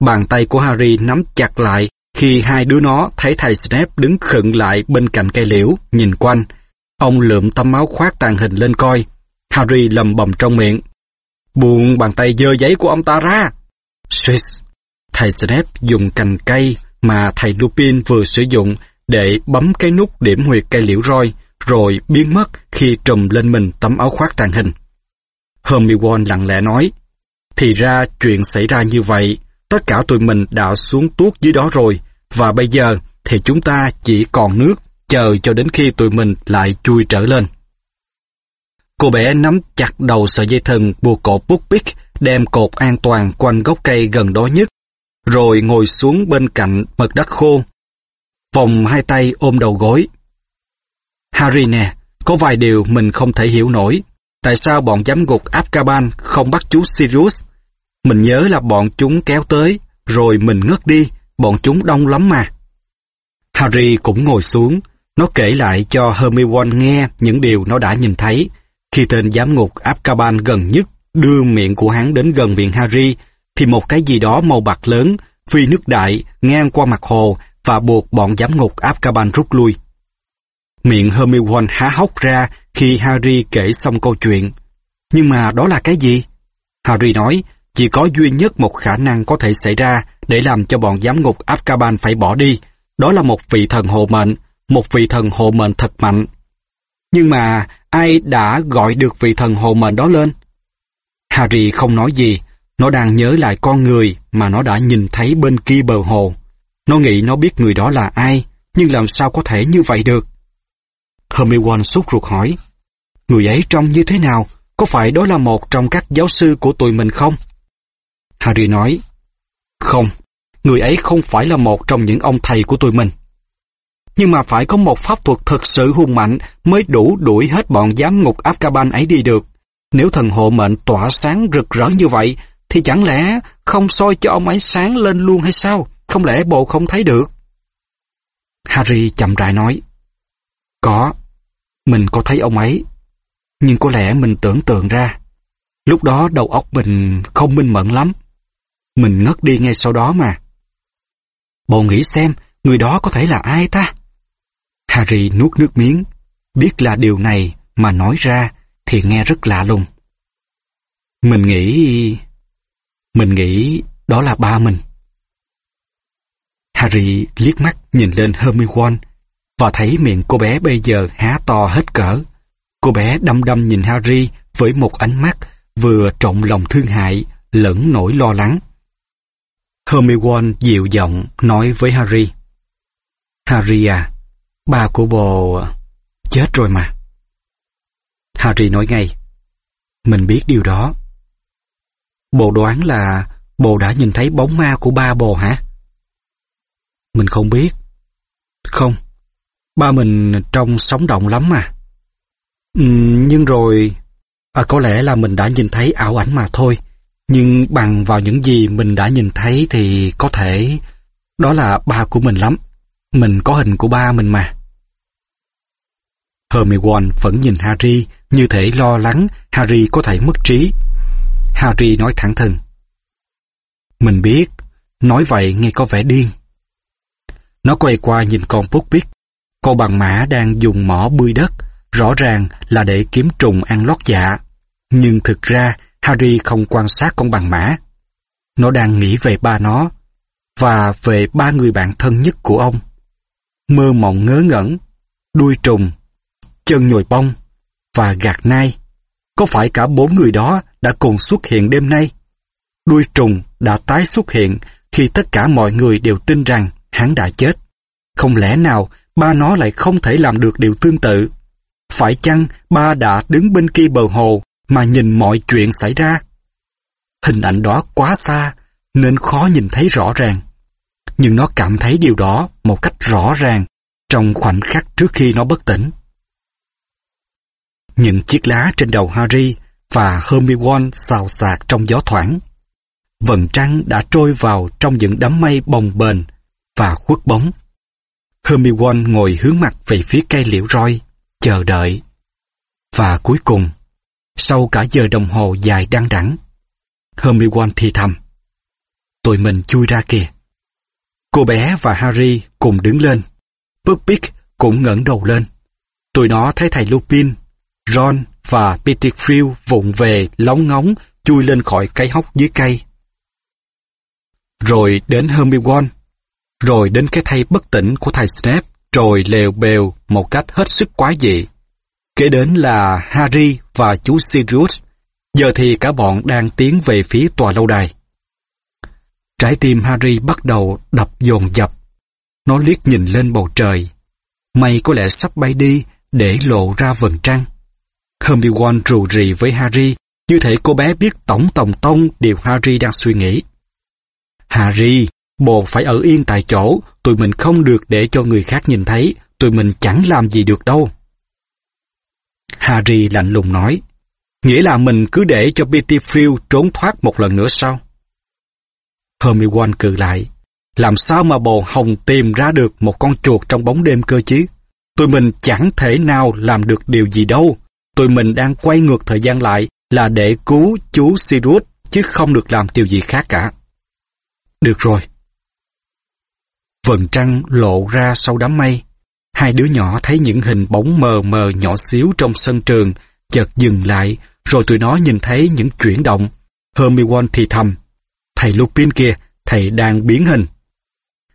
Speaker 1: Bàn tay của Harry nắm chặt lại khi hai đứa nó thấy thầy Snape đứng khựng lại bên cạnh cây liễu, nhìn quanh. Ông lượm tấm áo khoác tàn hình lên coi. Harry lầm bầm trong miệng. Buông bàn tay dơ giấy của ông ta ra. Swiss. Thầy Snape dùng cành cây mà thầy Lupin vừa sử dụng để bấm cái nút điểm huyệt cây liễu roi, rồi biến mất khi trùm lên mình tấm áo khoác tàn hình. Hermione lặng lẽ nói, thì ra chuyện xảy ra như vậy, Tất cả tụi mình đã xuống tuốt dưới đó rồi, và bây giờ thì chúng ta chỉ còn nước, chờ cho đến khi tụi mình lại chui trở lên. Cô bé nắm chặt đầu sợi dây thừng buộc cổ bích đem cột an toàn quanh gốc cây gần đó nhất, rồi ngồi xuống bên cạnh mật đất khô, vòng hai tay ôm đầu gối. Harry nè, có vài điều mình không thể hiểu nổi. Tại sao bọn giám ngục Azkaban không bắt chú Sirius mình nhớ là bọn chúng kéo tới, rồi mình ngất đi, bọn chúng đông lắm mà. Harry cũng ngồi xuống, nó kể lại cho Hermione nghe những điều nó đã nhìn thấy. Khi tên giám ngục Azkaban gần nhất đưa miệng của hắn đến gần miệng Harry, thì một cái gì đó màu bạc lớn, phi nước đại, ngang qua mặt hồ và buộc bọn giám ngục Azkaban rút lui. Miệng Hermione há hốc ra khi Harry kể xong câu chuyện. Nhưng mà đó là cái gì? Harry nói, chỉ có duy nhất một khả năng có thể xảy ra để làm cho bọn giám ngục Azkaban phải bỏ đi. Đó là một vị thần hộ mệnh, một vị thần hộ mệnh thật mạnh. Nhưng mà ai đã gọi được vị thần hộ mệnh đó lên? Harry không nói gì, nó đang nhớ lại con người mà nó đã nhìn thấy bên kia bờ hồ. Nó nghĩ nó biết người đó là ai, nhưng làm sao có thể như vậy được? Hermione sốt ruột hỏi, người ấy trông như thế nào? Có phải đó là một trong các giáo sư của tụi mình không? Harry nói, không, người ấy không phải là một trong những ông thầy của tụi mình. Nhưng mà phải có một pháp thuật thật sự hung mạnh mới đủ đuổi hết bọn giám ngục Azkaban ấy đi được. Nếu thần hộ mệnh tỏa sáng rực rỡ như vậy, thì chẳng lẽ không soi cho ông ấy sáng lên luôn hay sao? Không lẽ bộ không thấy được? Harry chậm rãi nói. Có, mình có thấy ông ấy. Nhưng có lẽ mình tưởng tượng ra. Lúc đó đầu óc mình không minh mẫn lắm. Mình ngất đi ngay sau đó mà. Bộ nghĩ xem, người đó có thể là ai ta? Harry nuốt nước miếng. Biết là điều này mà nói ra thì nghe rất lạ lùng. Mình nghĩ... Mình nghĩ đó là ba mình. Harry liếc mắt nhìn lên Hermione và thấy miệng cô bé bây giờ há to hết cỡ. Cô bé đăm đăm nhìn Harry với một ánh mắt vừa trọng lòng thương hại lẫn nỗi lo lắng. Hermione dịu giọng nói với Harry. Harry à, ba của bồ chết rồi mà. Harry nói ngay. Mình biết điều đó. Bồ đoán là bồ đã nhìn thấy bóng ma của ba bồ hả? Mình không biết. Không, ba mình trông sống động lắm mà. Ừ, nhưng rồi... À, có lẽ là mình đã nhìn thấy ảo ảnh mà thôi. Nhưng bằng vào những gì mình đã nhìn thấy thì có thể... Đó là ba của mình lắm. Mình có hình của ba mình mà. Hermione vẫn nhìn Harry như thể lo lắng Harry có thể mất trí. Harry nói thẳng thừng. Mình biết, nói vậy nghe có vẻ điên. Nó quay qua nhìn con Buckbeak. Con bằng mã đang dùng mỏ bươi đất, rõ ràng là để kiếm trùng ăn lót dạ. Nhưng thực ra, Harry không quan sát con bằng mã. Nó đang nghĩ về ba nó, và về ba người bạn thân nhất của ông. Mơ mộng ngớ ngẩn, đuôi trùng, chân nhồi bông và gạt nai. Có phải cả bốn người đó đã cùng xuất hiện đêm nay? Đuôi trùng đã tái xuất hiện khi tất cả mọi người đều tin rằng hắn đã chết. Không lẽ nào ba nó lại không thể làm được điều tương tự? Phải chăng ba đã đứng bên kia bờ hồ mà nhìn mọi chuyện xảy ra? Hình ảnh đó quá xa nên khó nhìn thấy rõ ràng. Nhưng nó cảm thấy điều đó một cách rõ ràng trong khoảnh khắc trước khi nó bất tỉnh. Những chiếc lá trên đầu Harry và Hermione xào xạc trong gió thoảng. Vầng trăng đã trôi vào trong những đám mây bồng bềnh và khuất bóng. Hermione ngồi hướng mặt về phía cây liễu roi, chờ đợi. Và cuối cùng, sau cả giờ đồng hồ dài đăng đẳng, Hermione thì thầm. Tụi mình chui ra kìa. Cô bé và Harry cùng đứng lên. Buckbeak cũng ngẩng đầu lên. Tụi nó thấy thầy Lupin, Ron và Pettigrew vụng về lóng ngóng chui lên khỏi cái hốc dưới cây. Rồi đến Hermione, rồi đến cái thay bất tỉnh của thầy Snape, rồi lèo bèo một cách hết sức quái dị. Kế đến là Harry và chú Sirius, giờ thì cả bọn đang tiến về phía tòa lâu đài. Trái tim Harry bắt đầu đập dồn dập. Nó liếc nhìn lên bầu trời. Mây có lẽ sắp bay đi để lộ ra vầng trăng. Hermione rù rì với Harry, như thể cô bé biết tổng tổng tông điều Harry đang suy nghĩ. Harry, bồ phải ở yên tại chỗ, tụi mình không được để cho người khác nhìn thấy, tụi mình chẳng làm gì được đâu. Harry lạnh lùng nói, nghĩa là mình cứ để cho Pettigrew trốn thoát một lần nữa sao? Hermione cự lại, làm sao mà bồ hồng tìm ra được một con chuột trong bóng đêm cơ chứ? Tụi mình chẳng thể nào làm được điều gì đâu. Tụi mình đang quay ngược thời gian lại là để cứu chú Sirius chứ không được làm điều gì khác cả. Được rồi. Vầng trăng lộ ra sau đám mây. Hai đứa nhỏ thấy những hình bóng mờ mờ nhỏ xíu trong sân trường, chợt dừng lại, rồi tụi nó nhìn thấy những chuyển động. Hermione thì thầm, thầy Lupin kia, thầy đang biến hình.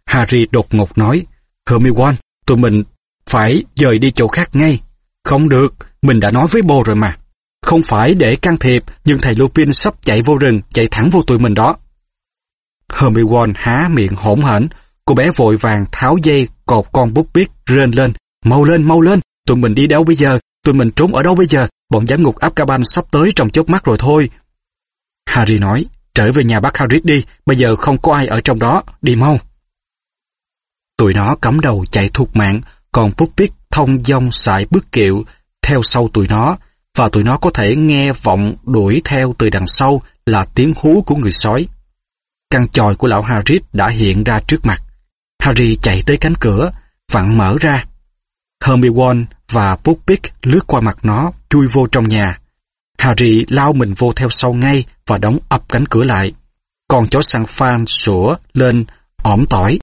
Speaker 1: Harry đột ngột nói, Hermione, tụi mình phải dời đi chỗ khác ngay. Không được, mình đã nói với bố rồi mà. Không phải để can thiệp, nhưng thầy Lupin sắp chạy vô rừng, chạy thẳng vô tụi mình đó. Hermione há miệng hỗn hển, cô bé vội vàng tháo dây cột con bút biết rên lên. Mau lên, mau lên, tụi mình đi đâu bây giờ? Tụi mình trốn ở đâu bây giờ? Bọn giám ngục Azkaban sắp tới trong chớp mắt rồi thôi. Harry nói, trở về nhà bác Hagrid đi, bây giờ không có ai ở trong đó, đi mau. Tụi nó cắm đầu chạy thục mạng, còn bút biết thông dong sải bước kiệu theo sau tụi nó, và tụi nó có thể nghe vọng đuổi theo từ đằng sau là tiếng hú của người sói. Căn chòi của lão Harris đã hiện ra trước mặt. Harry chạy tới cánh cửa, vặn mở ra. Hermione và Buckbeak lướt qua mặt nó, chui vô trong nhà. Harry lao mình vô theo sau ngay và đóng ập cánh cửa lại. Con chó săn Phan sủa lên, ỏm tỏi.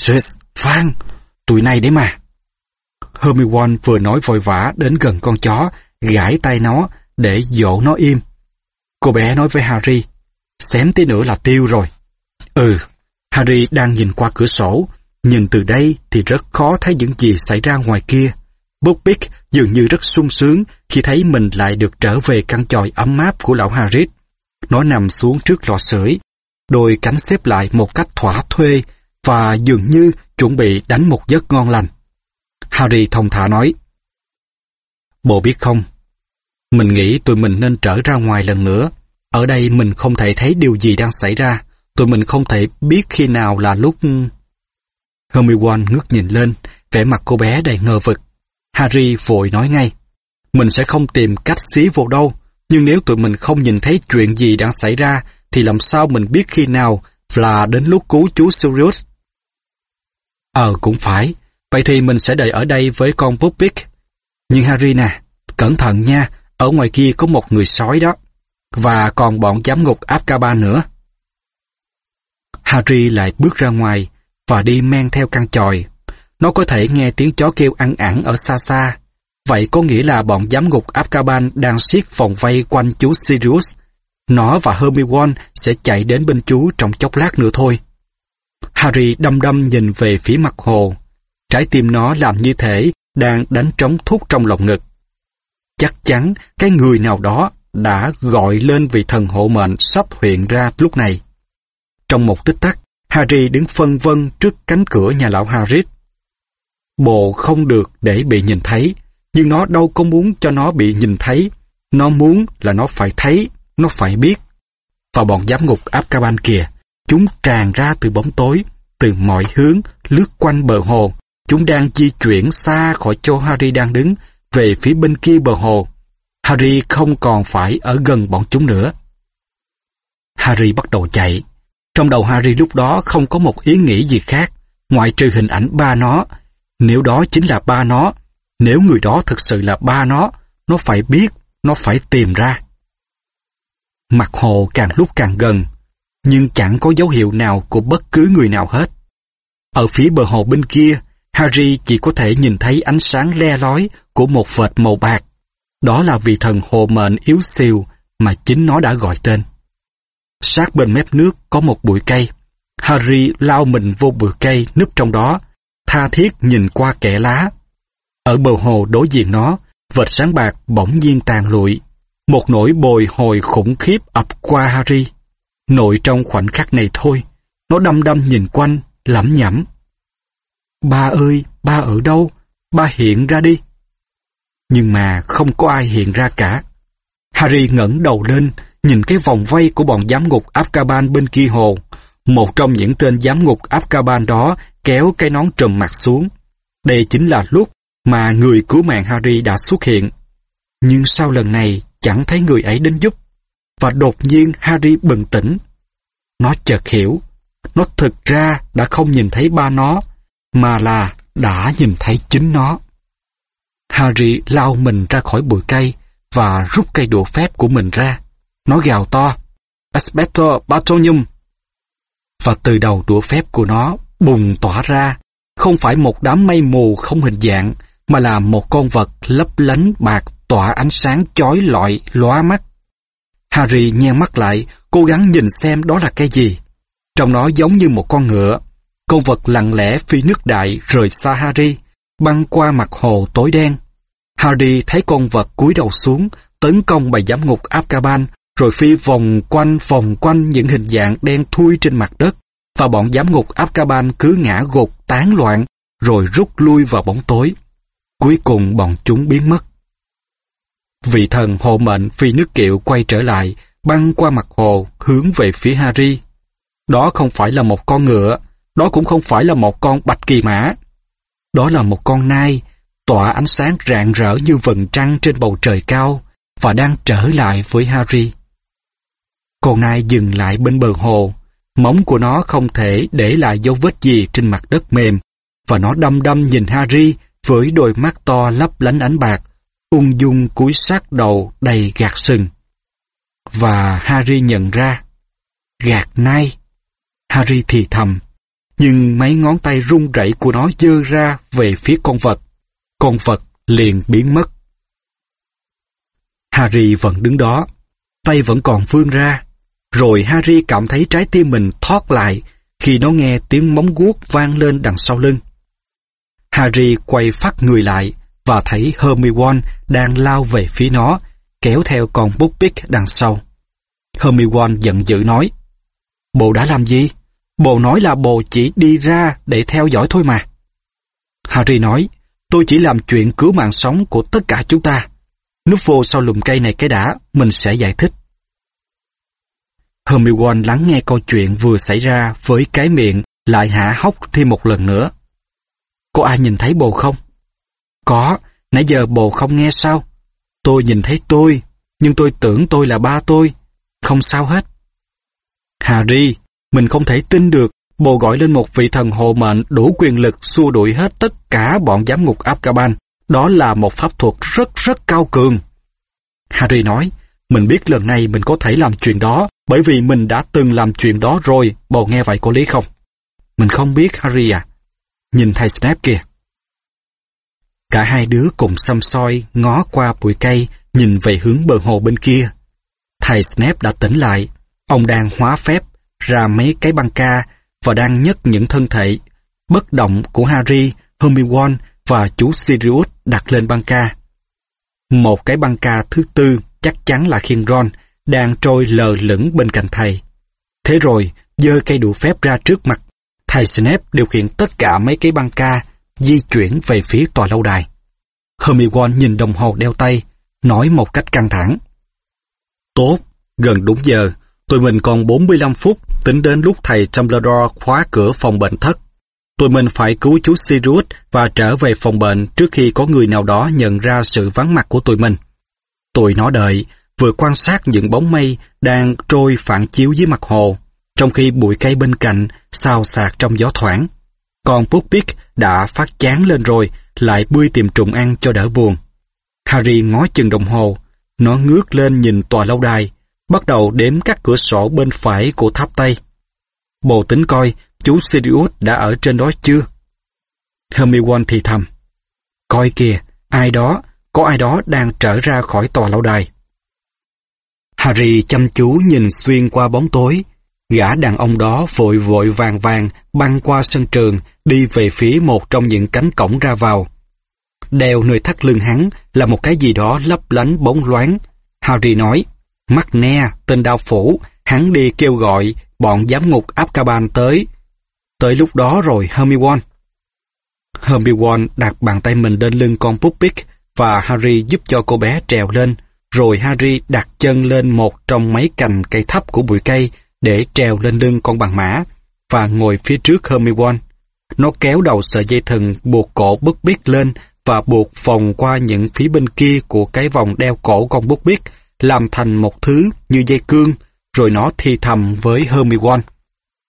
Speaker 1: Swiss, Phan, tụi này đấy mà. Hermione vừa nói vội vã đến gần con chó, gãi tay nó để dỗ nó im. Cô bé nói với Harry, xém tí nữa là tiêu rồi. Ừ, Harry đang nhìn qua cửa sổ, nhìn từ đây thì rất khó thấy những gì xảy ra ngoài kia. Buckbeak dường như rất sung sướng khi thấy mình lại được trở về căn chòi ấm áp của lão Harris. Nó nằm xuống trước lò sưởi, đôi cánh xếp lại một cách thỏa thuê và dường như chuẩn bị đánh một giấc ngon lành. Harry thông thả nói, Bộ biết không, mình nghĩ tụi mình nên trở ra ngoài lần nữa. Ở đây mình không thể thấy điều gì đang xảy ra. Tụi mình không thể biết khi nào là lúc... Hermione ngước nhìn lên, vẻ mặt cô bé đầy ngờ vực. Harry vội nói ngay. Mình sẽ không tìm cách xí vô đâu, nhưng nếu tụi mình không nhìn thấy chuyện gì đang xảy ra, thì làm sao mình biết khi nào là đến lúc cứu chú Sirius? Ờ, cũng phải. Vậy thì mình sẽ đợi ở đây với con Buckbeak. Nhưng Harry nè, cẩn thận nha, ở ngoài kia có một người sói đó. Và còn bọn giám ngục Azkaban nữa. Harry lại bước ra ngoài và đi men theo căn chòi. Nó có thể nghe tiếng chó kêu ăn ẳng ở xa xa. Vậy có nghĩa là bọn giám ngục Azkaban đang siết vòng vây quanh chú Sirius. Nó và Hermione sẽ chạy đến bên chú trong chốc lát nữa thôi. Harry đăm đăm nhìn về phía mặt hồ. Trái tim nó làm như thể đang đánh trống thúc trong lòng ngực. Chắc chắn cái người nào đó đã gọi lên vị thần hộ mệnh sắp hiện ra lúc này. Trong một tích tắc, Harry đứng phân vân trước cánh cửa nhà lão Harris. Bộ không được để bị nhìn thấy, nhưng nó đâu có muốn cho nó bị nhìn thấy. Nó muốn là nó phải thấy, nó phải biết. Và bọn giám ngục Azkaban kìa, chúng tràn ra từ bóng tối, từ mọi hướng, lướt quanh bờ hồ. Chúng đang di chuyển xa khỏi chỗ Harry đang đứng, về phía bên kia bờ hồ. Harry không còn phải ở gần bọn chúng nữa. Harry bắt đầu chạy. Trong đầu Harry lúc đó không có một ý nghĩ gì khác, ngoại trừ hình ảnh ba nó. Nếu đó chính là ba nó, nếu người đó thực sự là ba nó, nó phải biết, nó phải tìm ra. Mặt hồ càng lúc càng gần, nhưng chẳng có dấu hiệu nào của bất cứ người nào hết. Ở phía bờ hồ bên kia, Harry chỉ có thể nhìn thấy ánh sáng le lói của một vệt màu bạc. Đó là vị thần hồ mệnh yếu xìu mà chính nó đã gọi tên. Sát bên mép nước có một bụi cây. Harry lao mình vô bụi cây núp trong đó, tha thiết nhìn qua kẽ lá. Ở bờ hồ đối diện nó, vệt sáng bạc bỗng nhiên tàn lụi. Một nỗi bồi hồi khủng khiếp ập qua Harry. Nội trong khoảnh khắc này thôi, nó đăm đăm nhìn quanh, lẩm nhẩm. Ba ơi, ba ở đâu? Ba hiện ra đi. Nhưng mà không có ai hiện ra cả. Harry ngẩng đầu lên, nhìn cái vòng vây của bọn giám ngục Afkaban bên kia hồ. Một trong những tên giám ngục Afkaban đó kéo cái nón trùm mặt xuống. Đây chính là lúc mà người cứu mạng Harry đã xuất hiện. Nhưng sau lần này chẳng thấy người ấy đến giúp. Và đột nhiên Harry bừng tỉnh. Nó chợt hiểu. Nó thực ra đã không nhìn thấy ba nó, mà là đã nhìn thấy chính nó. Harry lao mình ra khỏi bụi cây và rút cây đũa phép của mình ra. Nó gào to. Expector Patronum. Và từ đầu đũa phép của nó bùng tỏa ra, không phải một đám mây mù không hình dạng, mà là một con vật lấp lánh bạc tỏa ánh sáng chói lọi lóa mắt. Harry nhen mắt lại, cố gắng nhìn xem đó là cái gì. Trong nó giống như một con ngựa. Con vật lặng lẽ phi nước đại rời xa Harry, băng qua mặt hồ tối đen. Harry thấy con vật cúi đầu xuống, tấn công bầy giám ngục Azkaban, rồi phi vòng quanh vòng quanh những hình dạng đen thui trên mặt đất, và bọn giám ngục Azkaban cứ ngã gục tán loạn, rồi rút lui vào bóng tối. Cuối cùng bọn chúng biến mất. Vị thần hộ mệnh phi nước kiệu quay trở lại, băng qua mặt hồ, hướng về phía Harry. Đó không phải là một con ngựa, đó cũng không phải là một con bạch kỳ mã. Đó là một con nai, tỏa ánh sáng rạng rỡ như vầng trăng trên bầu trời cao, và đang trở lại với Harry. Con nai dừng lại bên bờ hồ, móng của nó không thể để lại dấu vết gì trên mặt đất mềm, và nó đăm đăm nhìn Harry với đôi mắt to lấp lánh ánh bạc, ung dung cúi sát đầu đầy gạt sừng. Và Harry nhận ra, gạt nai. Harry thì thầm, nhưng mấy ngón tay run rẩy của nó dơ ra về phía con vật. Con vật liền biến mất. Harry vẫn đứng đó, tay vẫn còn vươn ra. Rồi Harry cảm thấy trái tim mình thoát lại khi nó nghe tiếng móng guốc vang lên đằng sau lưng. Harry quay phát người lại và thấy Hermione đang lao về phía nó, kéo theo con bút bích đằng sau. Hermione giận dữ nói, Bộ đã làm gì? Bồ nói là bồ chỉ đi ra để theo dõi thôi mà. Harry nói, tôi chỉ làm chuyện cứu mạng sống của tất cả chúng ta. Núp vô sau lùm cây này cái đã, mình sẽ giải thích. Hermione lắng nghe câu chuyện vừa xảy ra với cái miệng lại hạ hốc thêm một lần nữa. Có ai nhìn thấy bồ không? Có, nãy giờ bồ không nghe sao? Tôi nhìn thấy tôi, nhưng tôi tưởng tôi là ba tôi. Không sao hết. Harry, mình không thể tin được bồ gọi lên một vị thần hộ mệnh đủ quyền lực xua đuổi hết tất cả bọn giám ngục Azkaban. Đó là một pháp thuật rất rất cao cường. Harry nói, mình biết lần này mình có thể làm chuyện đó bởi vì mình đã từng làm chuyện đó rồi, bầu nghe vậy có lý không? Mình không biết Harry à. Nhìn thầy Snape kìa. Cả hai đứa cùng xăm soi, ngó qua bụi cây, nhìn về hướng bờ hồ bên kia. Thầy Snape đã tỉnh lại. Ông đang hóa phép ra mấy cái băng ca và đang nhấc những thân thể bất động của Harry, Hermione và chú Sirius đặt lên băng ca. Một cái băng ca thứ tư chắc chắn là khiên Ron đang trôi lờ lửng bên cạnh thầy. Thế rồi, giơ cây đũa phép ra trước mặt. Thầy Snape điều khiển tất cả mấy cái băng ca di chuyển về phía tòa lâu đài. Hermione nhìn đồng hồ đeo tay, nói một cách căng thẳng. Tốt, gần đúng giờ, tụi mình còn 45 phút tính đến lúc thầy Dumbledore khóa cửa phòng bệnh thất. Tụi mình phải cứu chú Sirius và trở về phòng bệnh trước khi có người nào đó nhận ra sự vắng mặt của tụi mình. Tụi nó đợi, vừa quan sát những bóng mây đang trôi phản chiếu dưới mặt hồ, trong khi bụi cây bên cạnh xào xạc trong gió thoảng. Còn Puppet đã phát chán lên rồi, lại bươi tìm trùng ăn cho đỡ buồn. Harry ngó chừng đồng hồ, nó ngước lên nhìn tòa lâu đài, bắt đầu đếm các cửa sổ bên phải của tháp Tây. Bồ tính coi chú Sirius đã ở trên đó chưa? Hermione thì thầm. Coi kìa, ai đó, có ai đó đang trở ra khỏi tòa lâu đài. Harry chăm chú nhìn xuyên qua bóng tối. Gã đàn ông đó vội vội vàng vàng băng qua sân trường, đi về phía một trong những cánh cổng ra vào. Đeo nơi thắt lưng hắn là một cái gì đó lấp lánh bóng loáng. Harry nói, mắt ne, tên đao phủ, hắn đi kêu gọi bọn giám ngục Azkaban tới. Tới lúc đó rồi Hermione. Hermione đặt bàn tay mình lên lưng con Puppet và Harry giúp cho cô bé trèo lên, rồi Harry đặt chân lên một trong mấy cành cây thấp của bụi cây để trèo lên lưng con bằng mã và ngồi phía trước Hermione. Nó kéo đầu sợi dây thừng buộc cổ bức biết lên và buộc vòng qua những phía bên kia của cái vòng đeo cổ con bút biết, làm thành một thứ như dây cương, rồi nó thì thầm với Hermione.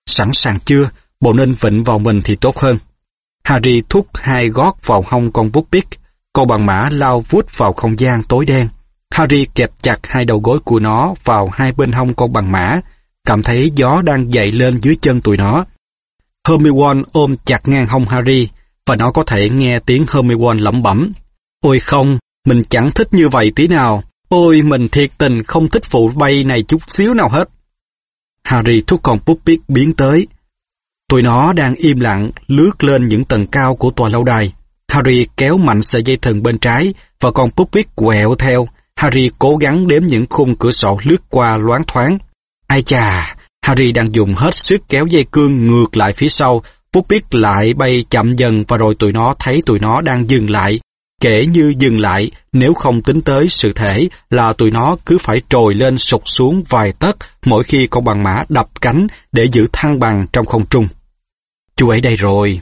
Speaker 1: Sẵn sàng chưa? Bộ nên vịnh vào mình thì tốt hơn. Harry thúc hai gót vào hông con bút biết, con bằng mã lao vút vào không gian tối đen. Harry kẹp chặt hai đầu gối của nó vào hai bên hông con bằng mã, cảm thấy gió đang dậy lên dưới chân tụi nó. Hermione ôm chặt ngang hông Harry, và nó có thể nghe tiếng Hermione lẩm bẩm. Ôi không, mình chẳng thích như vậy tí nào. Ôi, mình thiệt tình không thích phụ bay này chút xíu nào hết. Harry thúc con Puppet biến tới. Tụi nó đang im lặng lướt lên những tầng cao của tòa lâu đài. Harry kéo mạnh sợi dây thừng bên trái và con Puppet quẹo theo. Harry cố gắng đếm những khung cửa sổ lướt qua loáng thoáng. Ai chà, Harry đang dùng hết sức kéo dây cương ngược lại phía sau. Puppet lại bay chậm dần và rồi tụi nó thấy tụi nó đang dừng lại. Kể như dừng lại, nếu không tính tới sự thể là tụi nó cứ phải trồi lên sụt xuống vài tấc mỗi khi con bằng mã đập cánh để giữ thăng bằng trong không trung. Chú ấy đây rồi.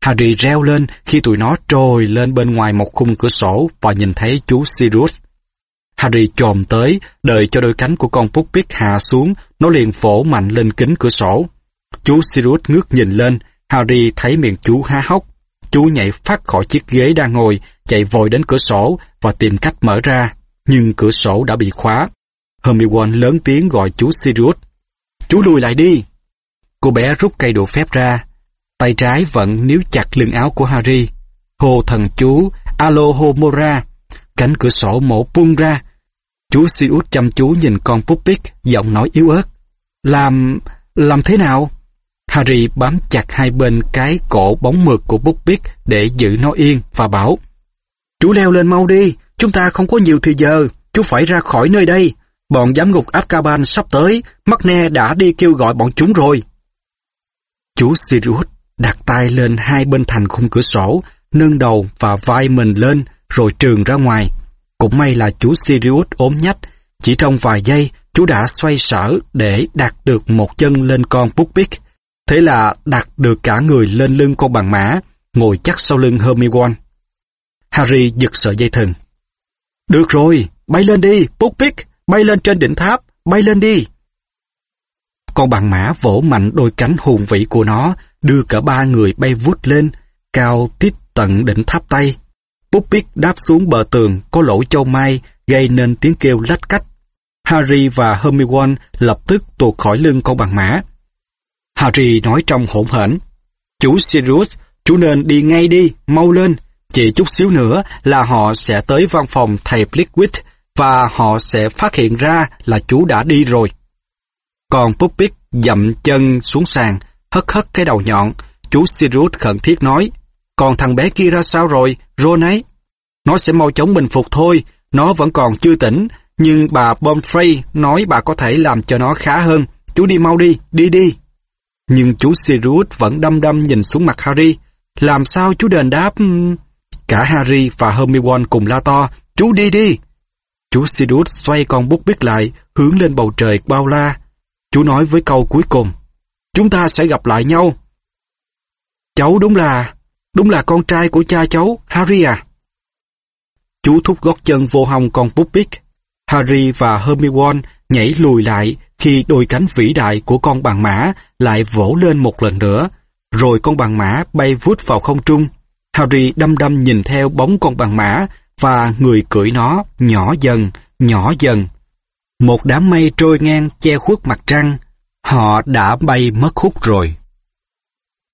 Speaker 1: Harry reo lên khi tụi nó trồi lên bên ngoài một khung cửa sổ và nhìn thấy chú Sirius. Harry chồm tới, đợi cho đôi cánh của con Puppet hạ xuống, nó liền phổ mạnh lên kính cửa sổ. Chú Sirius ngước nhìn lên, Harry thấy miệng chú há hốc. Chú nhảy phát khỏi chiếc ghế đang ngồi, chạy vội đến cửa sổ và tìm cách mở ra, nhưng cửa sổ đã bị khóa. Hermione lớn tiếng gọi chú Sirius. Chú lùi lại đi! Cô bé rút cây đũa phép ra, tay trái vẫn níu chặt lưng áo của Harry. Hồ thần chú, Alohomora, cánh cửa sổ mổ bung ra. Chú Sirius chăm chú nhìn con Puppet, giọng nói yếu ớt. Làm... làm thế nào? Harry bám chặt hai bên cái cổ bóng mượt của Puppet để giữ nó yên và bảo Chú leo lên mau đi, chúng ta không có nhiều thời giờ, chú phải ra khỏi nơi đây. Bọn giám ngục Azkaban sắp tới, Magne đã đi kêu gọi bọn chúng rồi. Chú Sirius đặt tay lên hai bên thành khung cửa sổ, nâng đầu và vai mình lên rồi trường ra ngoài. Cũng may là chú Sirius ốm nhách, chỉ trong vài giây chú đã xoay sở để đặt được một chân lên con Puppet. Thế là đặt được cả người lên lưng con bằng mã, ngồi chắc sau lưng Hermione. Harry giật sợi dây thừng. Được rồi, bay lên đi, Puckpick, bay lên trên đỉnh tháp, bay lên đi. Con bằng mã vỗ mạnh đôi cánh hùng vĩ của nó, đưa cả ba người bay vút lên, cao tít tận đỉnh tháp tay. Puckpick đáp xuống bờ tường có lỗ châu mai, gây nên tiếng kêu lách cách. Harry và Hermione lập tức tuột khỏi lưng con bằng mã. Harry nói trong hỗn hển. Chú Sirius, chú nên đi ngay đi, mau lên, chỉ chút xíu nữa là họ sẽ tới văn phòng thầy Plickwick và họ sẽ phát hiện ra là chú đã đi rồi. Còn Puppet dậm chân xuống sàn, hất hất cái đầu nhọn. Chú Sirius khẩn thiết nói, còn thằng bé kia ra sao rồi, Ron ấy? Nó sẽ mau chóng bình phục thôi, nó vẫn còn chưa tỉnh, nhưng bà Pomfrey nói bà có thể làm cho nó khá hơn. Chú đi mau đi, đi đi. Nhưng chú Sirius vẫn đăm đăm nhìn xuống mặt Harry. Làm sao chú đền đáp... Cả Harry và Hermione cùng la to, chú đi đi. Chú Sirius xoay con bút biết lại, hướng lên bầu trời bao la. Chú nói với câu cuối cùng, chúng ta sẽ gặp lại nhau. Cháu đúng là, đúng là con trai của cha cháu, Harry à. Chú thúc gót chân vô hồng con Puppet. Harry và Hermione nhảy lùi lại khi đôi cánh vĩ đại của con bằng mã lại vỗ lên một lần nữa, rồi con bằng mã bay vút vào không trung. Harry đăm đăm nhìn theo bóng con bằng mã và người cưỡi nó nhỏ dần, nhỏ dần. Một đám mây trôi ngang che khuất mặt trăng. Họ đã bay mất hút rồi.